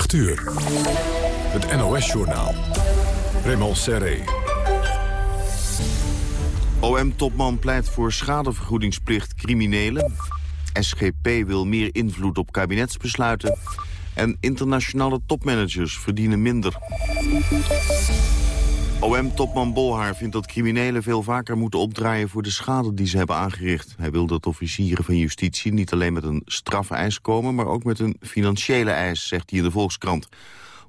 8 uur. Het NOS-journaal. Raymond Serré. OM-topman pleit voor schadevergoedingsplicht criminelen. SGP wil meer invloed op kabinetsbesluiten. En internationale topmanagers verdienen minder. OM-topman Bolhaar vindt dat criminelen veel vaker moeten opdraaien voor de schade die ze hebben aangericht. Hij wil dat officieren van justitie niet alleen met een strafeis komen, maar ook met een financiële eis, zegt hij in de Volkskrant.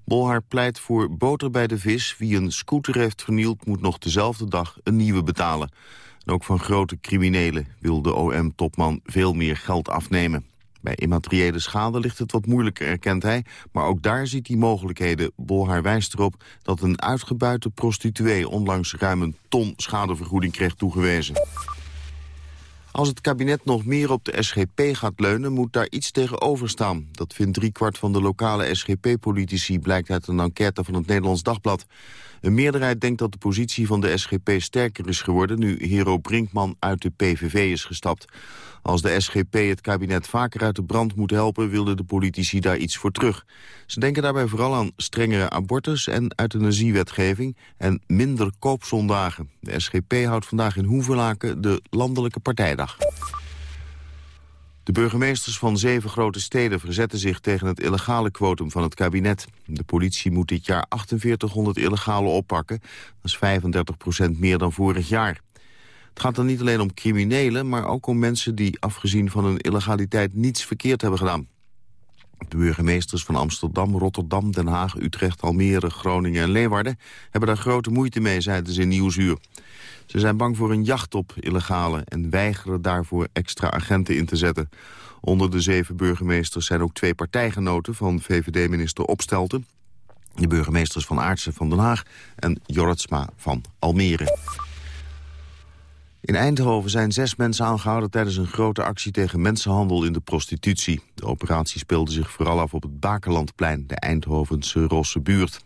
Bolhaar pleit voor boter bij de vis. Wie een scooter heeft vernield moet nog dezelfde dag een nieuwe betalen. En ook van grote criminelen wil de OM-topman veel meer geld afnemen. Bij immateriële schade ligt het wat moeilijker, erkent hij. Maar ook daar ziet hij mogelijkheden. Bolhaar wijst erop dat een uitgebuite prostituee... onlangs ruim een ton schadevergoeding kreeg toegewezen. Als het kabinet nog meer op de SGP gaat leunen, moet daar iets tegenover staan. Dat vindt driekwart van de lokale SGP-politici, blijkt uit een enquête van het Nederlands Dagblad. Een meerderheid denkt dat de positie van de SGP sterker is geworden... nu Hero Brinkman uit de PVV is gestapt. Als de SGP het kabinet vaker uit de brand moet helpen... wilden de politici daar iets voor terug. Ze denken daarbij vooral aan strengere abortus- en euthanasiewetgeving... en minder koopzondagen. De SGP houdt vandaag in Hoevelaken de landelijke partijdag. De burgemeesters van zeven grote steden verzetten zich tegen het illegale kwotum van het kabinet. De politie moet dit jaar 4800 illegale oppakken. Dat is 35 procent meer dan vorig jaar. Het gaat dan niet alleen om criminelen, maar ook om mensen die afgezien van hun illegaliteit niets verkeerd hebben gedaan. De burgemeesters van Amsterdam, Rotterdam, Den Haag, Utrecht, Almere, Groningen en Leeuwarden hebben daar grote moeite mee, zeiden ze in Nieuwsuur. Ze zijn bang voor een jacht op illegale en weigeren daarvoor extra agenten in te zetten. Onder de zeven burgemeesters zijn ook twee partijgenoten van VVD-minister Opstelten. De burgemeesters van Aartsen van Den Haag en Jorritsma van Almere. In Eindhoven zijn zes mensen aangehouden tijdens een grote actie tegen mensenhandel in de prostitutie. De operatie speelde zich vooral af op het Bakerlandplein, de Eindhovense Rosse buurt.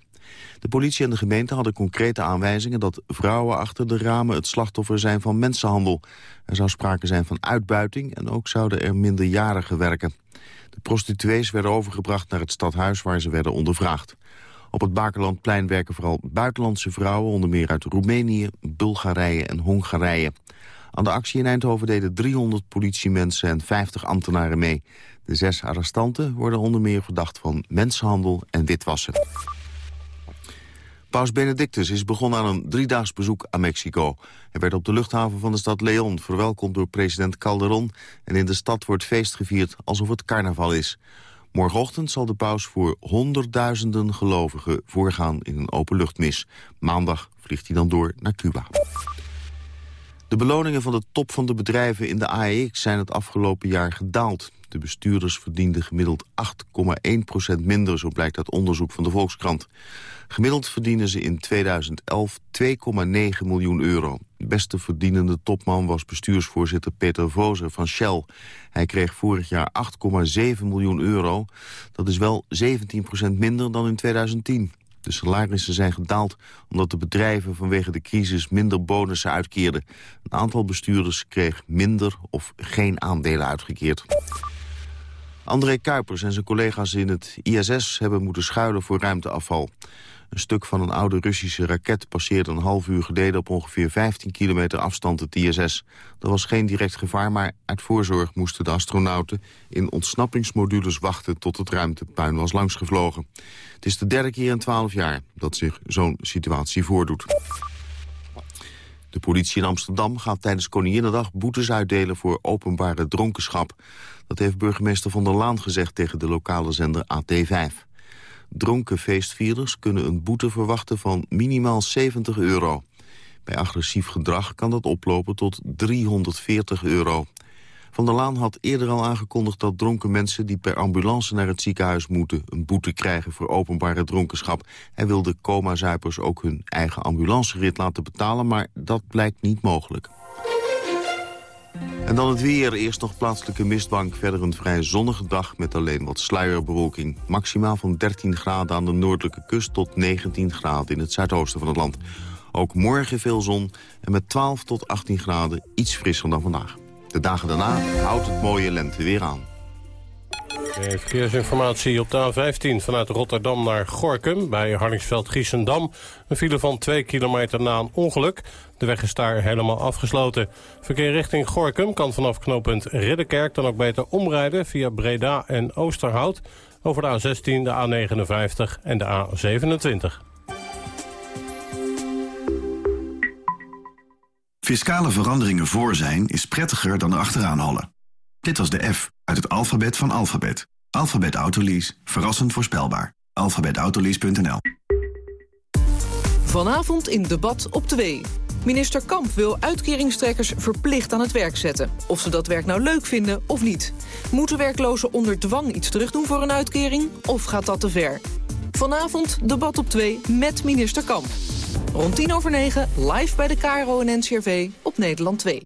De politie en de gemeente hadden concrete aanwijzingen dat vrouwen achter de ramen het slachtoffer zijn van mensenhandel. Er zou sprake zijn van uitbuiting en ook zouden er minderjarigen werken. De prostituees werden overgebracht naar het stadhuis waar ze werden ondervraagd. Op het Bakerlandplein werken vooral buitenlandse vrouwen, onder meer uit Roemenië, Bulgarije en Hongarije. Aan de actie in Eindhoven deden 300 politiemensen en 50 ambtenaren mee. De zes arrestanten worden onder meer verdacht van mensenhandel en witwassen. Paus Benedictus is begonnen aan een driedaags bezoek aan Mexico. Hij werd op de luchthaven van de stad León verwelkomd door president Calderon... en in de stad wordt feest gevierd alsof het carnaval is. Morgenochtend zal de paus voor honderdduizenden gelovigen voorgaan in een openluchtmis. Maandag vliegt hij dan door naar Cuba. De beloningen van de top van de bedrijven in de AEX zijn het afgelopen jaar gedaald. De bestuurders verdienden gemiddeld 8,1% minder, zo blijkt uit onderzoek van de Volkskrant. Gemiddeld verdienen ze in 2011 2,9 miljoen euro. De beste verdienende topman was bestuursvoorzitter Peter Vozer van Shell. Hij kreeg vorig jaar 8,7 miljoen euro. Dat is wel 17% minder dan in 2010. De salarissen zijn gedaald omdat de bedrijven vanwege de crisis minder bonussen uitkeerden. Een aantal bestuurders kreeg minder of geen aandelen uitgekeerd. André Kuipers en zijn collega's in het ISS hebben moeten schuilen voor ruimteafval. Een stuk van een oude Russische raket passeerde een half uur geleden op ongeveer 15 kilometer afstand het ISS. Er was geen direct gevaar, maar uit voorzorg moesten de astronauten in ontsnappingsmodules wachten tot het ruimtepuin was langsgevlogen. Het is de derde keer in 12 jaar dat zich zo'n situatie voordoet. De politie in Amsterdam gaat tijdens Koninginnedag boetes uitdelen voor openbare dronkenschap. Dat heeft burgemeester Van der Laan gezegd tegen de lokale zender AT5. Dronken feestvierders kunnen een boete verwachten van minimaal 70 euro. Bij agressief gedrag kan dat oplopen tot 340 euro. Van der Laan had eerder al aangekondigd dat dronken mensen die per ambulance naar het ziekenhuis moeten een boete krijgen voor openbare dronkenschap. Hij wilde coma-zuipers ook hun eigen ambulancerit laten betalen, maar dat blijkt niet mogelijk. En dan het weer. Eerst nog plaatselijke mistbank. Verder een vrij zonnige dag met alleen wat sluierbewolking. Maximaal van 13 graden aan de noordelijke kust tot 19 graden in het zuidoosten van het land. Ook morgen veel zon en met 12 tot 18 graden iets frisser dan vandaag. De dagen daarna houdt het mooie lente weer aan. Verkeersinformatie op de A15 vanuit Rotterdam naar Gorkum... bij Harningsveld-Giessendam. Een file van 2 kilometer na een ongeluk. De weg is daar helemaal afgesloten. Verkeer richting Gorkum kan vanaf knooppunt Ridderkerk... dan ook beter omrijden via Breda en Oosterhout... over de A16, de A59 en de A27. Fiscale veranderingen voor zijn is prettiger dan erachteraan hollen. Dit was de F uit het alfabet van alfabet. Alphabet Autolease. Verrassend voorspelbaar. Alphabetautolease.nl Vanavond in debat op 2. Minister Kamp wil uitkeringstrekkers verplicht aan het werk zetten. Of ze dat werk nou leuk vinden of niet. Moeten werklozen onder dwang iets terugdoen voor een uitkering? Of gaat dat te ver? Vanavond debat op 2 met minister Kamp. Rond 10 over 9 live bij de KRO en NCRV op Nederland 2.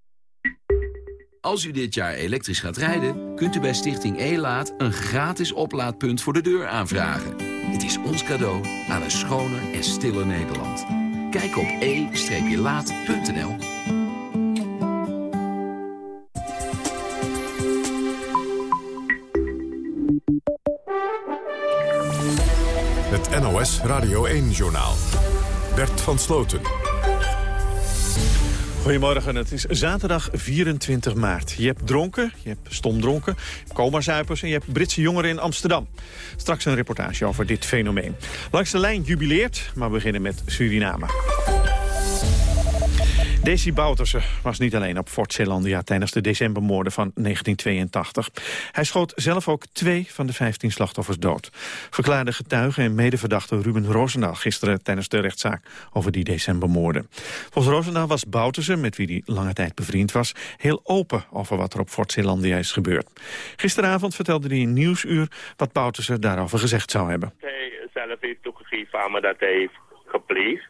Als u dit jaar elektrisch gaat rijden, kunt u bij Stichting E-Laat... een gratis oplaadpunt voor de deur aanvragen. Het is ons cadeau aan een schoner en stiller Nederland. Kijk op e-laat.nl. Het NOS Radio 1-journaal. Bert van Sloten. Goedemorgen, het is zaterdag 24 maart. Je hebt dronken, je hebt stomdronken, coma-zuipers en je hebt Britse jongeren in Amsterdam. Straks een reportage over dit fenomeen. Langs de lijn jubileert, maar we beginnen met Suriname. Desi Bouterse was niet alleen op Fort Zeelandia tijdens de decembermoorden van 1982. Hij schoot zelf ook twee van de 15 slachtoffers dood. Verklaarde getuige en medeverdachte Ruben Roosendaal gisteren tijdens de rechtszaak over die decembermoorden. Volgens Roosendaal was Bouterse, met wie hij lange tijd bevriend was, heel open over wat er op Fort Zeelandia is gebeurd. Gisteravond vertelde hij in Nieuwsuur wat Bouterse daarover gezegd zou hebben. Hij zelf heeft toegegeven aan me dat hij heeft gepleegd.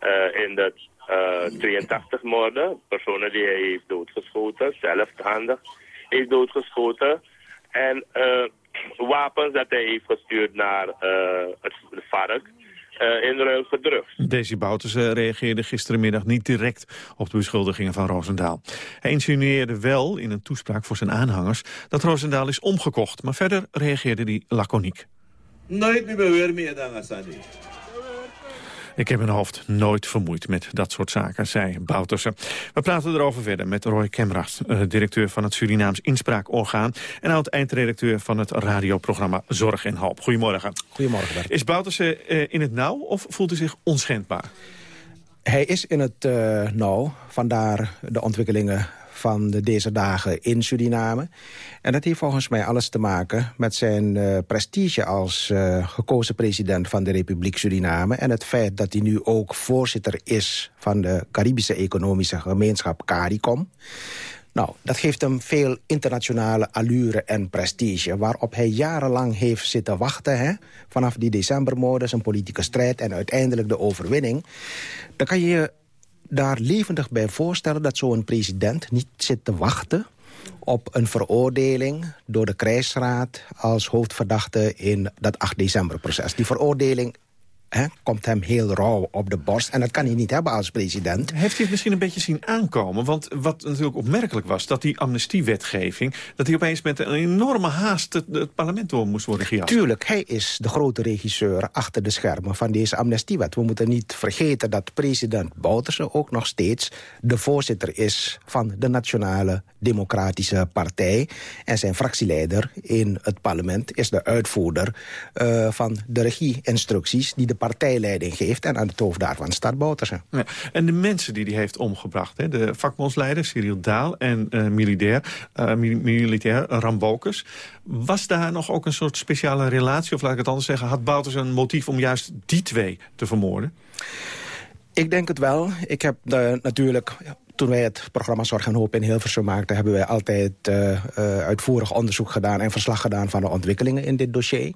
Uh, in dat 83 eh, moorden. Personen die hij heeft doodgeschoten, zelfhandig heeft doodgeschoten. En uh, wapens dat hij heeft gestuurd naar uh, het vark. in ruil voor drugs. Daisy Bouters reageerde gisterenmiddag niet direct op de beschuldigingen van Roosendaal. Hij insinueerde wel in een toespraak voor zijn aanhangers dat Roosendaal is omgekocht. Maar verder reageerde hij laconiek. Nooit meer meer dan Assadi. Ik heb mijn hoofd nooit vermoeid met dat soort zaken, zei Bouterse. We praten erover verder met Roy Kemracht, eh, directeur van het Surinaams Inspraakorgaan... en oud-eindredacteur van het radioprogramma Zorg en Hoop. Goedemorgen. Goedemorgen, Bert. Is Bouterse uh, in het nauw of voelt hij zich onschendbaar? Hij is in het uh, nauw, vandaar de ontwikkelingen van deze dagen in Suriname. En dat heeft volgens mij alles te maken met zijn uh, prestige als uh, gekozen president van de Republiek Suriname. En het feit dat hij nu ook voorzitter is van de Caribische Economische Gemeenschap CARICOM. Nou, dat geeft hem veel internationale allure en prestige... waarop hij jarenlang heeft zitten wachten. Hè? Vanaf die decembermoorden, zijn politieke strijd en uiteindelijk de overwinning. Dan kan je daar levendig bij voorstellen dat zo'n president niet zit te wachten op een veroordeling door de krijgsraad als hoofdverdachte in dat 8 december proces. Die veroordeling komt hem heel rauw op de borst. En dat kan hij niet hebben als president. Heeft hij het misschien een beetje zien aankomen? Want wat natuurlijk opmerkelijk was, dat die amnestiewetgeving... dat hij opeens met een enorme haast het, parlement door moest worden gejast. Tuurlijk, hij is de grote regisseur achter de schermen van deze amnestiewet. We moeten niet vergeten dat president Bouterse ook nog steeds... de voorzitter is van de Nationale Democratische Partij. En zijn fractieleider in het parlement is de uitvoerder... Uh, van de regieinstructies die de partijleiding geeft. En aan het hoofd daarvan staat Bouterse. Ja, en de mensen die hij heeft omgebracht. Hè, de vakbondsleider Cyril Daal en uh, militair, uh, militair Rambokus. Was daar nog ook een soort speciale relatie? Of laat ik het anders zeggen, had Bouterse een motief om juist die twee te vermoorden? Ik denk het wel. Ik heb uh, natuurlijk toen wij het programma Zorg en Hoop in Hilversum maakten... hebben wij altijd uh, uh, uitvoerig onderzoek gedaan... en verslag gedaan van de ontwikkelingen in dit dossier.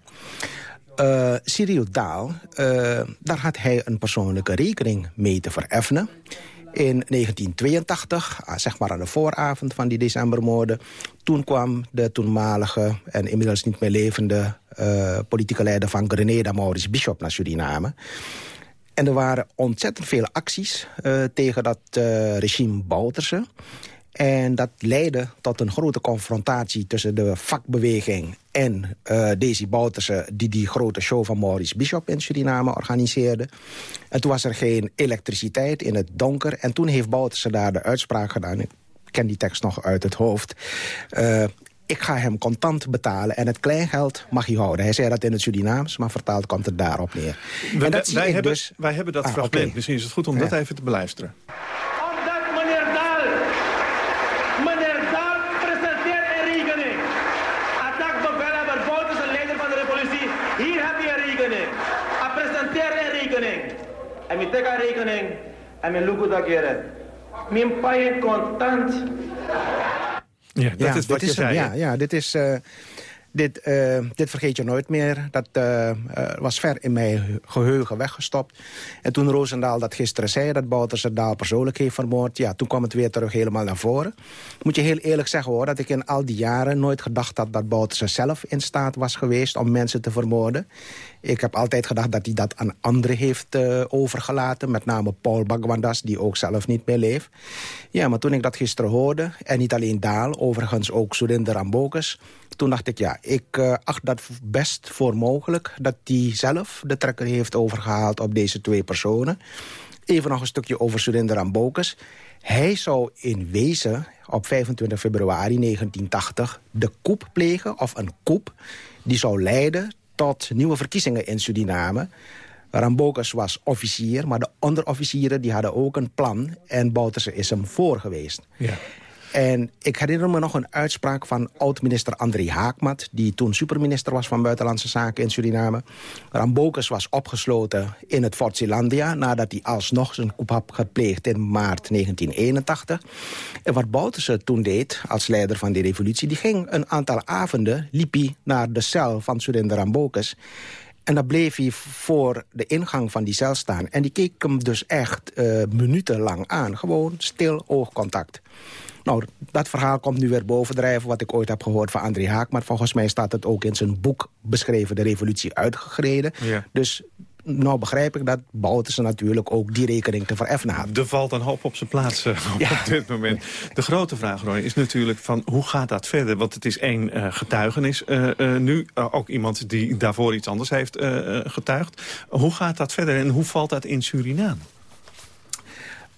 Uh, Cyril Daal, daar had hij een persoonlijke rekening mee te vereffenen. In 1982, ah, zeg maar aan de vooravond van die decembermoorden... toen kwam de toenmalige en inmiddels niet meer levende... Politieke leider van Grenada, Maurice Bishop, naar Suriname. En er waren ontzettend veel acties tegen dat regime Bouterse. En dat leidde tot een grote confrontatie tussen de vakbeweging... en uh, Daisy Bouterse, die die grote show van Maurice Bishop in Suriname organiseerde. En toen was er geen elektriciteit in het donker. En toen heeft Bouterse daar de uitspraak gedaan... ik ken die tekst nog uit het hoofd... Ik ga hem contant betalen en het kleingeld mag hij houden. Hij zei dat in het Surinaams, maar vertaald komt het daarop neer. We, en dat wij, hebben, dus... wij hebben dat ah, fragment. Okay. Misschien is het goed om ja. dat even te beluisteren. Omdat meneer Daal, meneer Daal presenteert een rekening. Attack bevelhebber Bout is een leider van de revolutie. Hier heb je een rekening. Hij presenteert een rekening. En we take een rekening en we look dat keren. Mijn paai contant. Ja, dat is wat je zei. ja, ja, dit is... Uh, dit, uh, dit vergeet je nooit meer. Dat uh, was ver in mijn geheugen weggestopt. En toen Roosendaal dat gisteren zei... dat Bouterse Daal persoonlijk heeft vermoord... ja, toen kwam het weer terug helemaal naar voren. Moet je heel eerlijk zeggen hoor... dat ik in al die jaren nooit gedacht had... dat Bouterse zelf in staat was geweest om mensen te vermoorden. Ik heb altijd gedacht dat hij dat aan anderen heeft overgelaten. Met name Paul Bagwandas, die ook zelf niet meer leeft. Ja, maar toen ik dat gisteren hoorde... en niet alleen Daal, overigens ook Surinder Rambokus... toen dacht ik, ja, ik uh, acht dat best voor mogelijk... dat hij zelf de trekker heeft overgehaald op deze twee personen. Even nog een stukje over Surinder. Hij zou in wezen op 25 februari 1980 de koep plegen, of een koep... die zou leiden tot nieuwe verkiezingen in Suriname. Rambokus was officier, maar de onderofficieren die hadden ook een plan. En Bouterse is hem voor geweest. Ja. En ik herinner me nog een uitspraak van oud-minister André Haakmat... die toen superminister was van Buitenlandse Zaken in Suriname. Rambokus was opgesloten in het Fort Zeelandia... nadat hij alsnog zijn coup had gepleegd in maart 1981. En wat Bouterse toen deed als leider van die revolutie... die ging een aantal avonden, liep hij naar de cel van Surinder Rambokus... En dan bleef hij voor de ingang van die cel staan. En die keek hem dus echt uh, minutenlang aan. Gewoon stil oogcontact. Nou, dat verhaal komt nu weer bovendrijven... wat ik ooit heb gehoord van André Haak. Maar volgens mij staat het ook in zijn boek beschreven... De Revolutie uitgegreden. Ja. Dus nou begrijp ik dat Bouterse natuurlijk ook die rekening te vereffenen had. Er valt een hoop op zijn plaats uh, ja. op dit moment. De grote vraag, Roy, is natuurlijk van hoe gaat dat verder? Want het is één uh, getuigenis. Uh, nu ook iemand die daarvoor iets anders heeft getuigd. Hoe gaat dat verder en hoe valt dat in Suriname?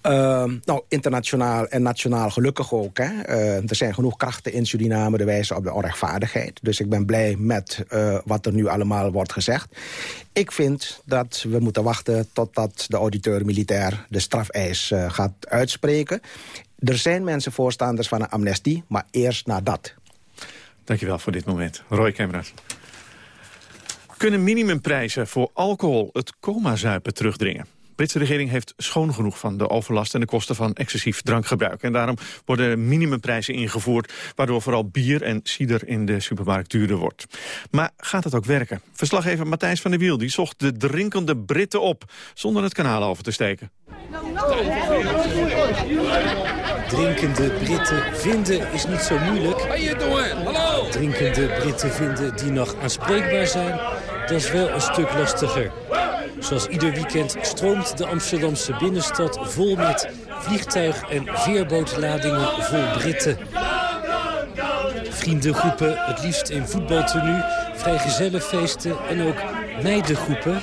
Uh, nou, internationaal en nationaal gelukkig ook. Hè. Uh, er zijn genoeg krachten in Suriname de wijzen op de onrechtvaardigheid. Dus ik ben blij met uh, wat er nu allemaal wordt gezegd. Ik vind dat we moeten wachten totdat de auditeur militair de strafeis uh, gaat uitspreken. Er zijn mensen voorstanders van een amnestie, maar eerst na dat. Dankjewel voor dit moment. Roy Kemmerat. Kunnen minimumprijzen voor alcohol het coma-zuipen terugdringen? Britse regering heeft schoon genoeg van de overlast en de kosten van excessief drankgebruik. En daarom worden minimumprijzen ingevoerd, waardoor vooral bier en cider in de supermarkt duurder wordt. Maar gaat het ook werken? Verslaggever Matthijs van der Wiel die zocht de drinkende Britten op, zonder het kanaal over te steken. Drinkende Britten vinden is niet zo moeilijk. Drinkende Britten vinden die nog aanspreekbaar zijn, dat is wel een stuk lastiger. Zoals ieder weekend stroomt de Amsterdamse binnenstad vol met vliegtuig- en veerbootladingen vol Britten. Vriendengroepen, het liefst in voetbaltenu, vrijgezellenfeesten en ook meidengroepen.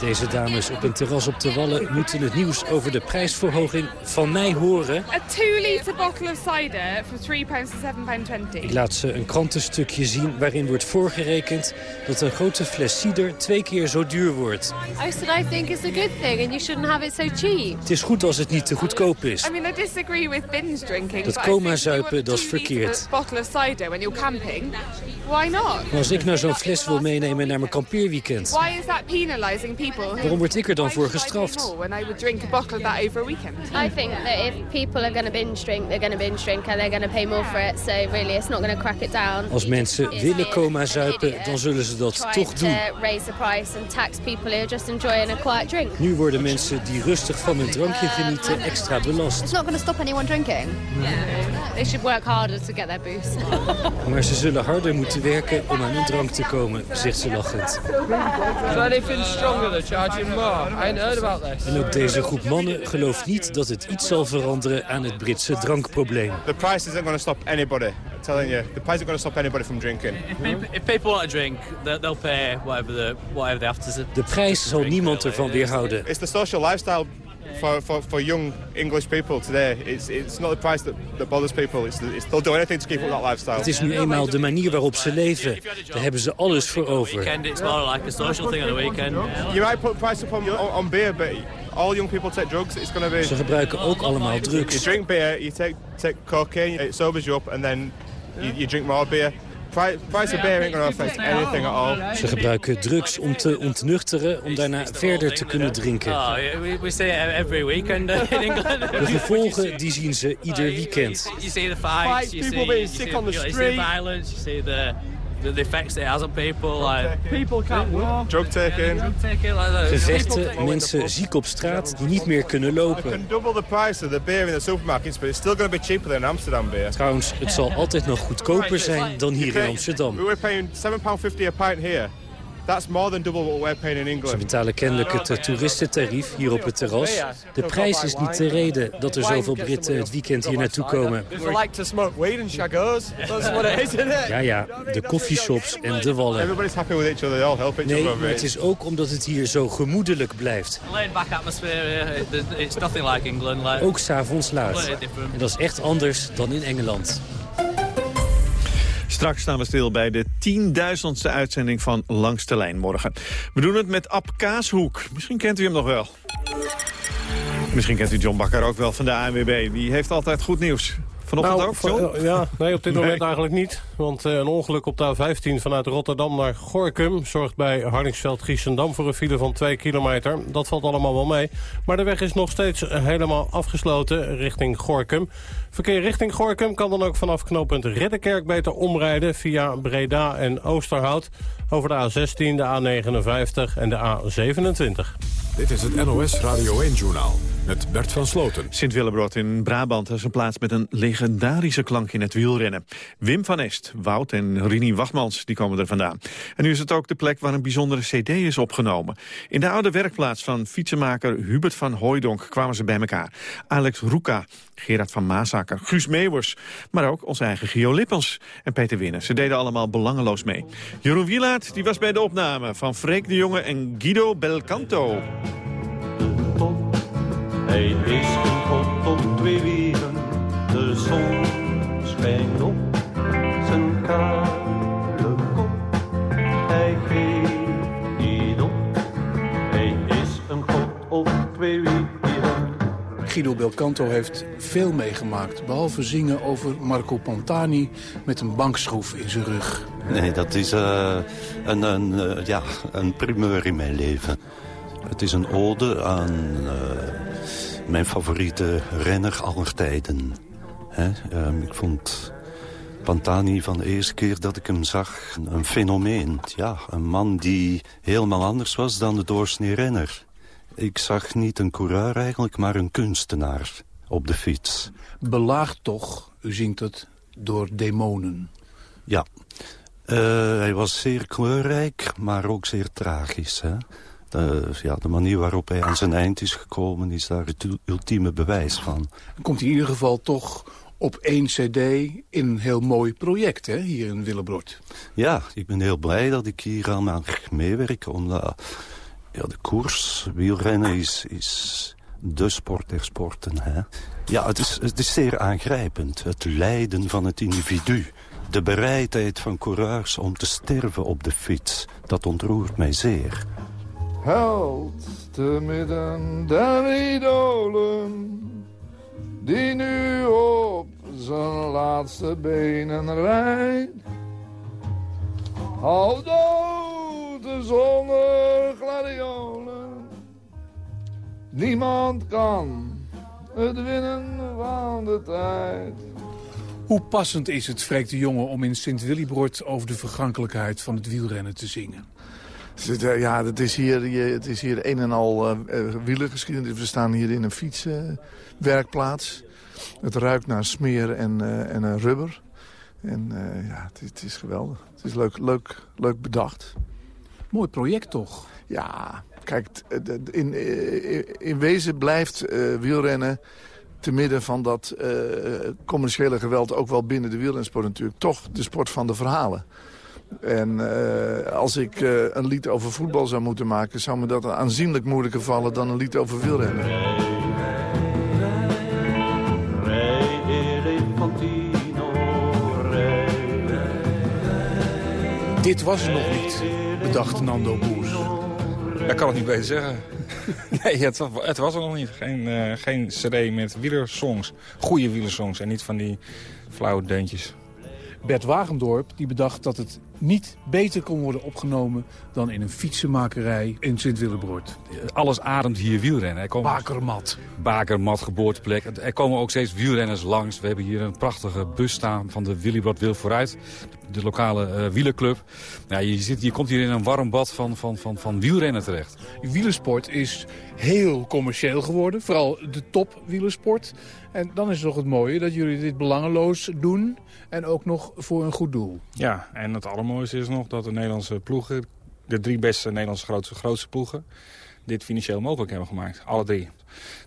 Deze dames op een terras op de Wallen moeten het nieuws over de prijsverhoging van mij horen. A 2 liter bottle of cider for 3 pounds to 7 pound 20. Ik laat ze een krantenstukje zien waarin wordt voorgerekend dat een grote fles cider twee keer zo duur wordt. I said I think it's a good thing and you shouldn't have it so cheap. Het is goed als het niet te goedkoop is. I mean I disagree with binge drinking. Dat coma zuipen dat is verkeerd. Bottle of cider when you're camping. Why not? Maar als ik nou zo'n fles wil meenemen naar mijn kampeerweekend. Why is that penalizing people? Waarom word ik er dan voor gestraft? I think that if people are going to binge drink, they're going to binge drink and they're going to pay more for it. So really, it's not going to crack it down. Als mensen willen coma zuipen, dan zullen ze dat toch doen. raise the price and tax people who are just enjoying a quiet drink. Nu worden mensen die rustig van hun drankje genieten extra belast. It's not going to stop anyone drinking. They should work harder to get their boost. maar ze zullen harder moeten werken om aan hun drank te komen, zegt ze lachend. Feel stronger charging more. I ain't heard about this. En ook deze groep mannen gelooft niet dat het iets zal veranderen aan het Britse drankprobleem. The price isn't going to stop anybody. I'm telling you, the price isn't going to stop anybody from drinking. If people, want to drink, they'll, they'll pay whatever, the, whatever they have to. De prijs zal niemand ervan weerhouden. It's the social lifestyle for, for, for young English people today. It's, it's not the price that, that bothers people. It's, it's, they'll do anything to keep up that lifestyle. Het is nu eenmaal de manier waarop ze leven. Daar hebben ze alles voor over. Weekend, it's more like a social thing on the weekend. You might put price up on, on, on beer, but all young people take drugs. It's going to be... Ze gebruiken ook allemaal drugs. You drink beer, you take, take cocaine, it sobers you up, and then you, you drink more beer. Pri- Price of beer ain't going to affect anything at all. Ze gebruiken drugs om te ontnuchteren, om daarna verder te kunnen drinken. Yeah, we, see it every weekend in England. De gevolgen die zien ze ieder weekend. You see the fights, you see, you sick see, on you the violence, you see the, the, the effects it has on people. Like, People can't walk. Drug taking. drug taking, like that. Gevechten, mensen ziek op straat die niet meer kunnen lopen. can double the price of the beer in the supermarkets, but it's still going to be cheaper than Amsterdam beer. Trouwens, het zal altijd nog goedkoper zijn dan hier in Amsterdam. We were paying £7.50 a pint here. That's more than double what we're paying in Ze England. betalen kennelijk het eh, toeristentarief hier op het terras. De prijs is niet de reden dat er zoveel Britten het weekend hier naartoe komen. We like to smoke weed and shagos. That's what it is, isn't it? Ja, ja, de koffieshops en de wallen. Nee, maar het is ook omdat het hier zo gemoedelijk blijft. Laid back atmosphere, it- it's nothing like England. Like, Ook s'avonds laat. En dat is echt anders dan in Engeland. Straks staan we stil bij de tienduizendste uitzending van Langs de Lijn morgen. We doen het met Ab Kaashoek. Misschien kent u hem nog wel. Misschien kent u John Bakker ook wel van de ANWB. Die heeft altijd goed nieuws. Vanochtend Nou, ook, John? ja, nee, op dit Nee. moment eigenlijk niet. Want eh, een ongeluk op de A15 vanuit Rotterdam naar Gorkum... zorgt bij Hardingsveld-Giessendam voor een file van 2 kilometer. Dat valt allemaal wel mee. Maar de weg is nog steeds helemaal afgesloten richting Gorkum. Verkeer richting Gorkum kan dan ook vanaf knooppunt Ridderkerk beter omrijden... via Breda en Oosterhout over de A16, de A59 en de A27. Dit is het NOS Radio 1-journaal met Bert van Sloten. Sint-Willebrod in Brabant is een plaats met een legendarische klank in het wielrennen. Wim van Est, Wout en Rini Wachtmans die komen er vandaan. En nu is het ook de plek waar een bijzondere cd is opgenomen. In de oude werkplaats van fietsenmaker Hubert van Hooijdonk kwamen ze bij elkaar. Alex Roeka, Gerard van Maasaker, Guus Meeuwers... maar ook onze eigen Gio Lippens en Peter Winnen. Ze deden allemaal belangeloos mee. Jeroen Wielaert die was bij de opname van Freek de Jonge en Guido Belcanto. Is twee wielen, de zon schijnt op zijn Guido Belcanto heeft veel meegemaakt. Behalve zingen over Marco Pantani met een bankschroef in zijn rug. Nee, dat is eh, een, een, eh, ja, een primeur in mijn leven. Het is een ode aan eh, mijn favoriete renner aller tijden. Hè? ehm, ik vond Pantani van de eerste keer dat ik hem zag een fenomeen. Ja, een man die helemaal anders was dan de doorsnee renner. Ik zag niet een coureur eigenlijk, maar een kunstenaar op de fiets. Belaagd toch, u zingt het, door demonen. Ja, Eh, hij was zeer kleurrijk, maar ook zeer tragisch. Hè? De, ja, de manier waarop hij aan zijn eind is gekomen is daar het ultieme bewijs van. Komt hij in ieder geval toch op één cd in een heel mooi project, hè, hier in Willebrod. Ja, ik ben heel blij dat ik hier aan mag meewerken. Omdat ja, de koers, wielrennen, is, is de sport der sporten. Hè? Ja, het is, het is zeer aangrijpend. Het lijden van het individu. De bereidheid van coureurs om te sterven op de fiets. Dat ontroert mij zeer. Held te midden der idolen, die nu op zijn laatste benen rijdt. Al zonder gladiolen, niemand kan het winnen van de tijd. Hoe passend is het, Freek de Jonge, om in Sint-Willibrord... over de vergankelijkheid van het wielrennen te zingen? Eh, Ja, het is hier, het is hier een en al eh, eh, wielergeschiedenis. We staan hier in een fietswerkplaats. het ruikt naar smeer en, eh, en rubber. En eh, ja, het, het is geweldig. Het is leuk, leuk, leuk bedacht. Mooi project toch? Ja, Kijk, in, in wezen blijft wielrennen te midden van dat commerciële geweld... ook wel binnen de wielrensport natuurlijk, toch de sport van de verhalen. En als ik een lied over voetbal zou moeten maken... zou me dat aanzienlijk moeilijker vallen dan een lied over wielrennen. Dit was het nog niet, bedacht Nando Boers. Dat kan het niet beter zeggen. nee, het was, het was er nog niet. Geen, uh, geen cd met wielersongs. Goede wielersongs en niet van die flauwe deuntjes. Bert Wagendorp die bedacht dat het niet beter kon worden opgenomen... dan in een fietsenmakerij in Sint-Willebroord. Alles ademt hier wielrennen. Er komen Bakermat. Bakermat, geboorteplek. Er komen ook steeds wielrenners langs. We hebben hier een prachtige bus staan van de Willybrood Wil Vooruit. De lokale uh, wielerclub. Ja, je, zit, je komt hier in een warm bad van, van, van, van wielrennen terecht. Wielersport is heel commercieel geworden. Vooral de top wielersport. En dan is het toch het mooie dat jullie dit belangeloos doen... en ook nog voor een goed doel. Ja, en het allermooiste is nog dat de Nederlandse ploegen... de drie beste Nederlandse grootste, grootste ploegen... dit financieel mogelijk hebben gemaakt. Alle drie.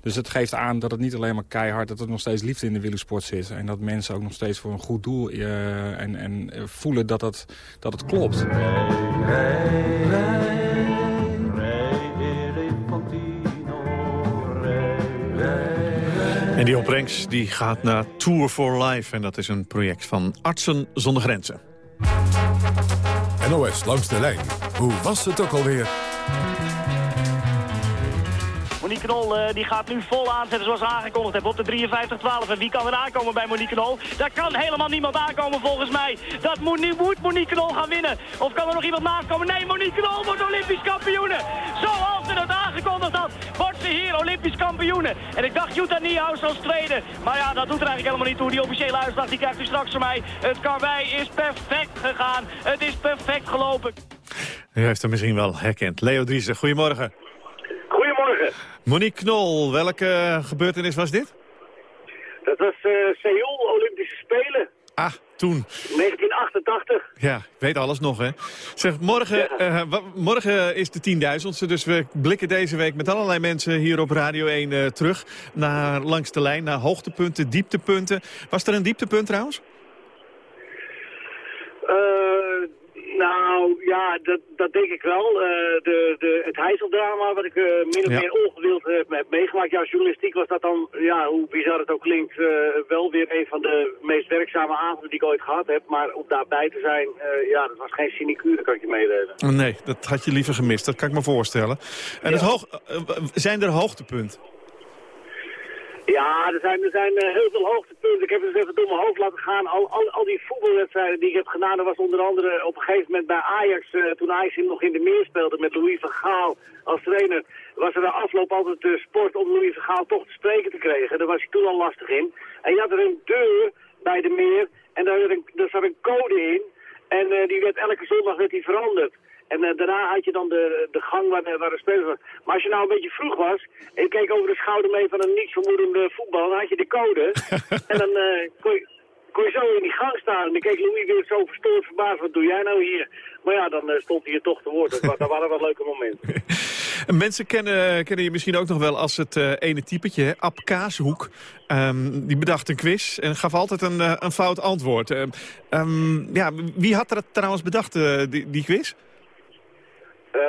Dus het geeft aan dat het niet alleen maar keihard... dat er nog steeds liefde in de wielersport zit. En dat mensen ook nog steeds voor een goed doel... Uh, en, en voelen dat het, dat het klopt. En die opbrengst die gaat naar Tour for Life. En dat is een project van Artsen zonder Grenzen. NOS langs de lijn. Hoe was het ook alweer? Monique Knol uh, die gaat nu vol aanzetten zoals aangekondigd hebben op de 53-12. En wie kan er aankomen bij Monique Knol? Daar kan helemaal niemand aankomen volgens mij. Dat moet, nu moet Monique Knol gaan winnen. Of kan er nog iemand naast komen? Nee, Monique Knol wordt Olympisch kampioene. Zoals ze dat aangekondigd had, wordt ze hier Olympisch kampioene. En ik dacht Jutta Niehaus als tweede. Maar ja, dat doet er eigenlijk helemaal niet toe. Die officiële uitslag die krijgt u straks van mij. Het karwei is perfect gegaan. Het is perfect gelopen. U heeft hem misschien wel herkend. Leo Driessen, goedemorgen. Goedemorgen. Monique Knol, welke gebeurtenis was dit? Dat was uh, Seoul Olympische Spelen. Ah, toen. 1988. Ja, ik weet alles nog, hè. Zeg, morgen, ja. uh, morgen is de tienduizendste, dus we blikken deze week met allerlei mensen hier op Radio 1 uh, terug naar langs de lijn, naar hoogtepunten, dieptepunten. Was er een dieptepunt trouwens? Nou, ja, dat, dat denk ik wel. Uh, de, de, het heizeldrama, wat ik uh, min of ja. meer ongewild uh, heb meegemaakt. Ja, journalistiek was dat dan, ja, hoe bizar het ook klinkt, wel weer een van de meest werkzame avonden die ik ooit gehad heb. Maar om daarbij te zijn, ja, dat was geen sinecure, kan ik je meedelen. Nee, dat had je liever gemist, dat kan ik me voorstellen. En ja. het hoog, zijn er hoogtepunten? Ja, er zijn, er zijn uh, heel veel hoogtepunten. Ik heb het eens even door mijn hoofd laten gaan. Al, al, al die voetbalwedstrijden die ik heb gedaan, dat was onder andere op een gegeven moment bij Ajax, uh, toen Ajax nog in de meer speelde met Louis van Gaal als trainer, was er de afloop altijd de sport om Louis van Gaal toch te spreken te krijgen. Daar was hij toen al lastig in. En je had er een deur bij de meer en daar, daar zat een code in. En uh, die werd elke zondag werd die veranderd. En uh, daarna had je dan de, de gang waar de, waar de spelers waren. Maar als je nou een beetje vroeg was en je keek over de schouder mee van een nietsvermoedende voetbal, dan had je de code. en dan uh, kon, je, kon je zo in die gang staan. En dan keek Louis weer zo verstoord verbaasd, wat doe jij nou hier? Maar ja, dan uh, stond hij er toch te woord. Dat, dat waren wel leuke momenten. Mensen kennen, kennen je misschien ook nog wel als het uh, ene typetje, hè? Ab Kaashoek. Um, die bedacht een quiz en gaf altijd een, uh, een fout antwoord. Uh, um, ja, wie had dat trouwens bedacht, die, die quiz? Uh,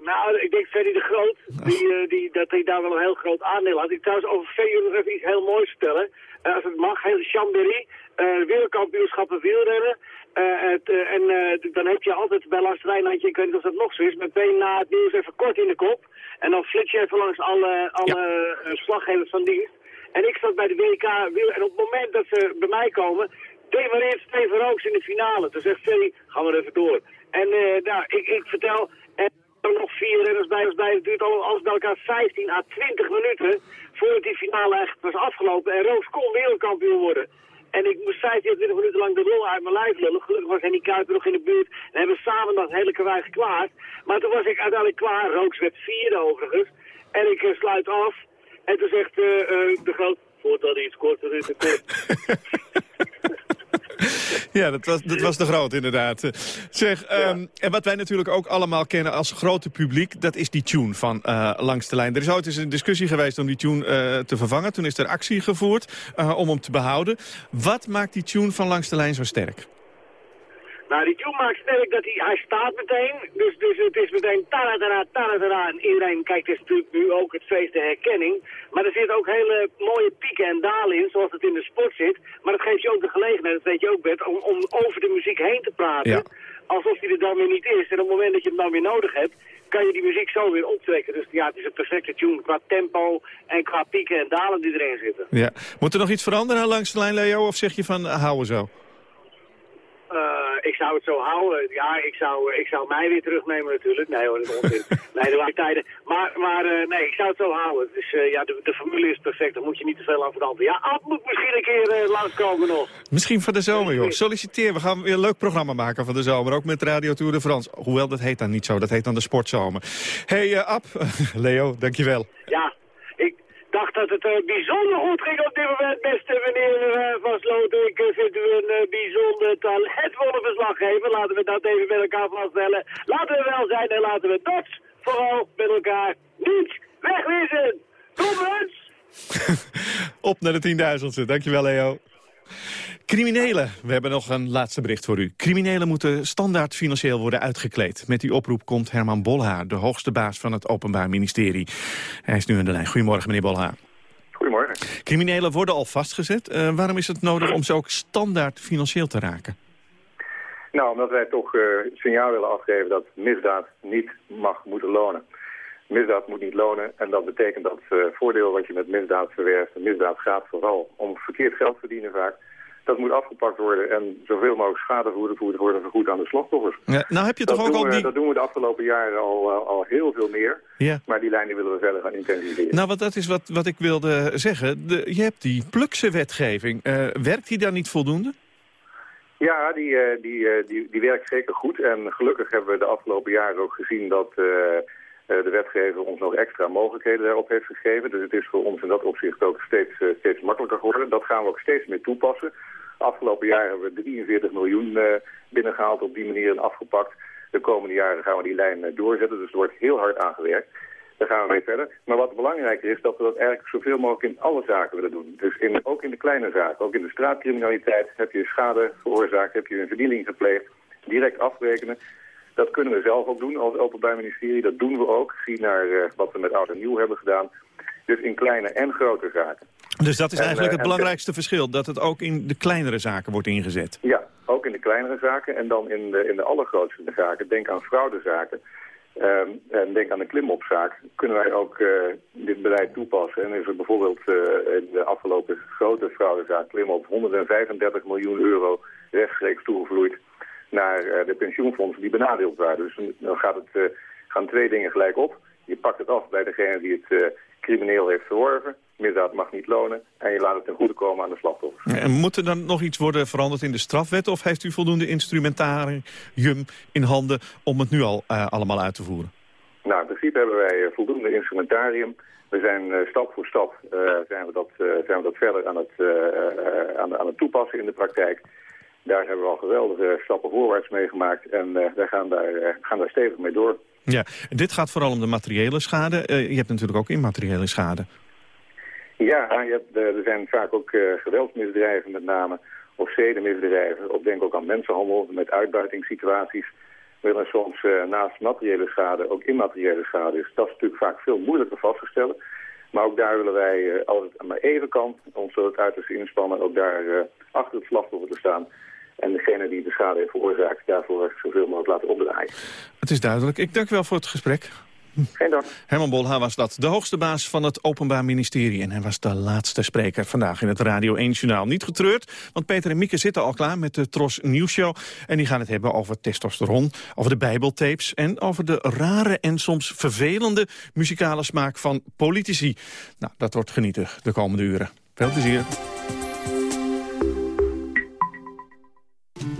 nou, ik denk Ferry de Groot, die, uh, die, dat hij daar wel een heel groot aandeel had. Ik trouwens over Ferry nog even iets heel moois vertellen. Uh, als het mag, heel Chambéry, wereldkampioenschappen wielrennen. Het, en dan heb je altijd bij Lars Rijnlandje, ik weet niet of dat nog zo is, meteen na het nieuws even kort in de kop. En dan flits je even langs alle, alle ja. slaggevers van dienst. En ik zat bij de WK en op het moment dat ze bij mij komen, demareert Steven Rooks in de finale. Toen zegt Ferry, gaan we er even door. En nou, ik, ik vertel, en er nog vier renners bij ons bij. Het duurt al, alles bij elkaar 15 à 20 minuten voordat die finale echt was afgelopen. En Roos kon wereldkampioen worden. En ik moest 15 20 minuten lang de rol uit mijn lijf lullen. Gelukkig was Henny Kuiper nog in de buurt. En hebben we samen dat hele karwei geklaard. Maar toen was ik uiteindelijk klaar. Rooks werd vierde overigens. En ik uh, sluit af. En toen zegt uh, de groot... Voordat hij iets korter is. Ja, dat was, dat was de groot inderdaad. Zeg, ehm, en wat wij natuurlijk ook allemaal kennen als grote publiek... dat is die tune van uh, Langs de Lijn. Er is ooit eens een discussie geweest om die tune uh, te vervangen. Toen is er actie gevoerd uh, om hem te behouden. Wat maakt die tune van Langs de Lijn zo sterk? Nou, die tune maakt sterk dat hij, hij staat meteen. Dus, dus het is meteen taradara, taradara. En iedereen kijkt, is natuurlijk nu ook het feest de herkenning. Maar er zitten ook hele mooie pieken en dalen in, zoals het in de sport zit. Maar dat geeft je ook de gelegenheid, dat weet je ook Bert, om, om over de muziek heen te praten. Ja. Alsof die er dan weer niet is. En op het moment dat je hem dan weer nodig hebt, kan je die muziek zo weer optrekken. Dus ja, het is een perfecte tune qua tempo en qua pieken en dalen die erin zitten. Ja. Moet er nog iets veranderen langs de lijn, Leo? Of zeg je van, uh, houden zo? Uh, ik zou het zo houden. Ja, ik zou, ik zou mij weer terugnemen natuurlijk. Nee hoor, dat is onzin. nee, de waren tijden. Maar, maar uh, nee, ik zou het zo houden. Dus uh, ja, de, de formule is perfect. Dan moet je niet te veel aan veranderen. Ja, Ad moet misschien een keer langskomen nog. Misschien van de zomer, joh. Solliciteer. We gaan weer een leuk programma maken van de zomer. Ook met Radio Tour de France. Hoewel, dat heet dan niet zo. Dat heet dan de Sportzomer. hey, Ab, Leo, dankjewel. Ja, dacht dat het uh, bijzonder goed ging op dit moment, beste meneer Van Sloten. Ik uh, vind u een bijzonder talentvolle verslaggever. Laten we dat even met elkaar vaststellen. Laten we wel zijn en laten we dat vooral met elkaar niet wegwezen. Kom eens! op naar de tienduizendste. Dankjewel, Leo. Criminelen, we hebben nog een laatste bericht voor u. Criminelen moeten standaard financieel worden uitgekleed. Met die oproep komt Herman Bolhaar, de hoogste baas van het Openbaar Ministerie. Hij is nu aan de lijn. Goedemorgen, meneer Bolhaar. Goedemorgen. Criminelen worden al vastgezet. Uh, waarom is het nodig om ze ook standaard financieel te raken? Nou, omdat wij toch uh, signaal willen afgeven dat misdaad niet mag moeten lonen. Misdaad moet niet lonen en dat betekent dat uh, voordeel wat je met misdaad verwerft... misdaad gaat vooral om verkeerd geld verdienen vaak dat moet afgepakt worden en zoveel mogelijk schadevergoed worden vergoed aan de slachtoffers. Ja, nou heb je toch ook al we, die... Dat doen we de afgelopen jaren al, al heel veel meer. Ja. Maar die lijnen willen we verder gaan intensiveren. Nou, wat dat is wat, wat ik wilde zeggen. De, je hebt die plukse wetgeving. Uh, werkt die daar niet voldoende? Ja, die, die, die, die werkt zeker goed. En gelukkig hebben we de afgelopen jaren ook gezien dat de wetgever ons nog extra mogelijkheden daarop heeft gegeven. Dus het is voor ons in dat opzicht ook steeds, steeds makkelijker geworden. Dat gaan we ook steeds meer toepassen. Afgelopen jaar hebben we 43 miljoen uh, binnengehaald op die manier en afgepakt. De komende jaren gaan we die lijn doorzetten, dus er wordt heel hard aan gewerkt. Daar gaan we mee verder. Maar wat belangrijker is, dat we dat eigenlijk zoveel mogelijk in alle zaken willen doen. Dus in, ook in de kleine zaken, ook in de straatcriminaliteit, heb je schade veroorzaakt, heb je een verdiening gepleegd, direct afrekenen. Dat kunnen we zelf ook doen als Openbaar Ministerie. Dat doen we ook. Zie naar uh, wat we met Oud en Nieuw hebben gedaan. Dus in kleine en grote zaken. Dus dat is En, eigenlijk eh, het en- belangrijkste verschil, dat het ook in de kleinere zaken wordt ingezet. Ja, ook in de kleinere zaken en dan in de, in de allergrootste zaken. Denk aan fraudezaken ehm, en denk aan de klimopzaak. Kunnen wij ook eh, dit beleid toepassen. En is er bijvoorbeeld eh, in de afgelopen grote fraudezaak klimop 135 miljoen euro rechtstreeks toegevloeid naar eh, de pensioenfondsen die benadeeld waren. Dus dan gaat het, eh, gaan twee dingen gelijk op. Je pakt het af bij degene die het eh, crimineel heeft verworven. Misdaad mag niet lonen. En je laat het ten goede komen aan de slachtoffers. En moet er dan nog iets worden veranderd in de strafwet... of heeft u voldoende instrumentarium in handen om het nu al allemaal uit te voeren? Nou, in principe hebben wij voldoende instrumentarium. We zijn stap voor stap zijn we dat, zijn we dat verder aan het, aan, aan het toepassen in de praktijk. Daar hebben we al geweldige stappen voorwaarts mee gemaakt. En eh, wij gaan daar, eh, gaan daar stevig mee door. Ja, dit gaat vooral om de materiële schade. Eh, je hebt natuurlijk ook immateriële schade. Ja, je hebt, er zijn vaak ook geweldsmisdrijven met name, of zedenmisdrijven, of denk ook aan mensenhandel met uitbuitingssituaties, waarin er soms naast materiële schade ook immateriële schade is. Dat is natuurlijk vaak veel moeilijker vast te stellen. Maar ook daar willen wij, als het maar even kan, ons tot het uiterste inspannen, ook daar achter het slachtoffer te staan. En degene die de schade heeft veroorzaakt, daarvoor zoveel mogelijk laten opdraaien. Het is duidelijk. Ik dank u wel voor het gesprek. Geen dank. Herman Bolha was dat, de hoogste baas van het Openbaar Ministerie. En hij was de laatste spreker vandaag in het Radio 1 Journaal. Niet getreurd, want Peter en Mieke zitten al klaar met de Tros Nieuwsshow. En die gaan het hebben over testosteron, over de bijbeltapes... en over de rare en soms vervelende muzikale smaak van politici. Nou, dat wordt genieten de komende uren. Veel plezier.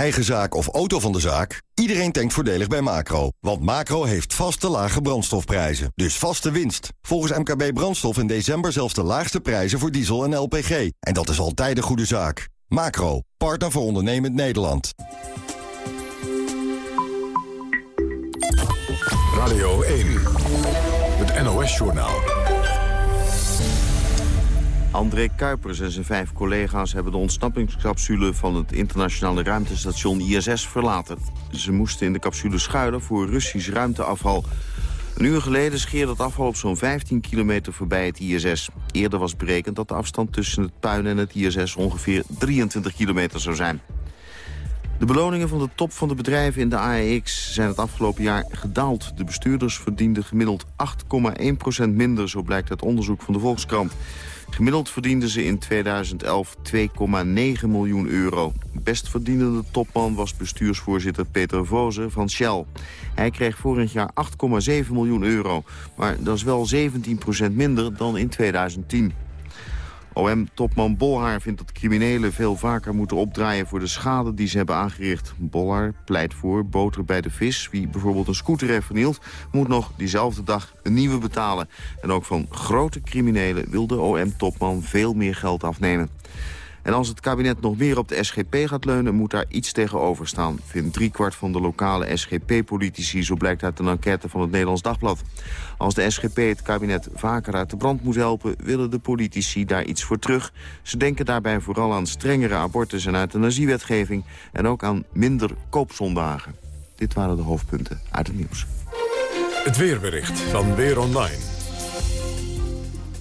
Eigen zaak of auto van de zaak? Iedereen denkt voordelig bij Macro. Want Macro heeft vaste lage brandstofprijzen. Dus vaste winst. Volgens MKB Brandstof in december zelfs de laagste prijzen voor diesel en LPG. En dat is altijd een goede zaak. Macro, partner voor ondernemend Nederland. Radio 1, het NOS-journaal. André Kuipers en zijn vijf collega's hebben de ontsnappingscapsule van het internationale ruimtestation ISS verlaten. Ze moesten in de capsule schuilen voor Russisch ruimteafval. Een uur geleden scheerde het afval op zo'n 15 kilometer voorbij het ISS. Eerder was berekend dat de afstand tussen het puin en het ISS ongeveer 23 kilometer zou zijn. De beloningen van de top van de bedrijven in de AEX zijn het afgelopen jaar gedaald. De bestuurders verdienden gemiddeld 8,1% minder, zo blijkt uit onderzoek van de Volkskrant. Gemiddeld verdienden ze in 2011 2,9 miljoen euro. Best verdienende topman was bestuursvoorzitter Peter Voze van Shell. Hij kreeg vorig jaar 8,7 miljoen euro, maar dat is wel 17% minder dan in 2010. OM-topman Bolhaar vindt dat criminelen veel vaker moeten opdraaien voor de schade die ze hebben aangericht. Bolhaar pleit voor boter bij de vis. Wie bijvoorbeeld een scooter heeft vernield, moet nog diezelfde dag een nieuwe betalen. En ook van grote criminelen wil de OM-topman veel meer geld afnemen. En als het kabinet nog meer op de SGP gaat leunen... moet daar iets tegenover staan, vindt driekwart van de lokale SGP-politici... zo blijkt uit een enquête van het Nederlands Dagblad. Als de SGP het kabinet vaker uit de brand moet helpen... willen de politici daar iets voor terug. Ze denken daarbij vooral aan strengere abortus- en euthanasiewetgeving... en ook aan minder koopzondagen. Dit waren de hoofdpunten uit het nieuws. Het weerbericht van Weer Online.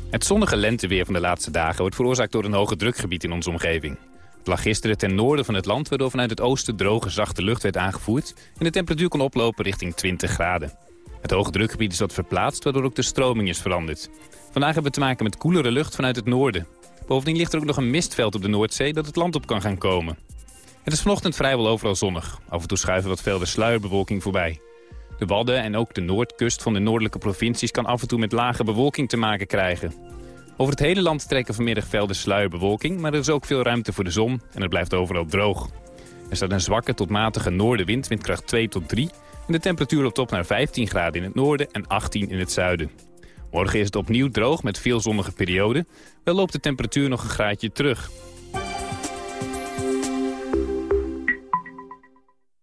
Het zonnige lenteweer van de laatste dagen wordt veroorzaakt door een hoge drukgebied in onze omgeving. Het lag gisteren ten noorden van het land, waardoor vanuit het oosten droge, zachte lucht werd aangevoerd en de temperatuur kon oplopen richting 20 graden. Het hoge drukgebied is wat verplaatst, waardoor ook de stroming is veranderd. Vandaag hebben we te maken met koelere lucht vanuit het noorden. Bovendien ligt er ook nog een mistveld op de Noordzee dat het land op kan gaan komen. Het is vanochtend vrijwel overal zonnig. Af en toe schuiven wat velden sluierbewolking voorbij. De Wadden en ook de noordkust van de noordelijke provincies... kan af en toe met lage bewolking te maken krijgen. Over het hele land trekken vanmiddag velden sluierbewolking... maar er is ook veel ruimte voor de zon en het blijft overal droog. Er staat een zwakke tot matige noordenwind, windkracht 2 tot 3... en de temperatuur loopt op naar 15 graden in het noorden en 18 in het zuiden. Morgen is het opnieuw droog met veel zonnige perioden. Wel loopt de temperatuur nog een graadje terug.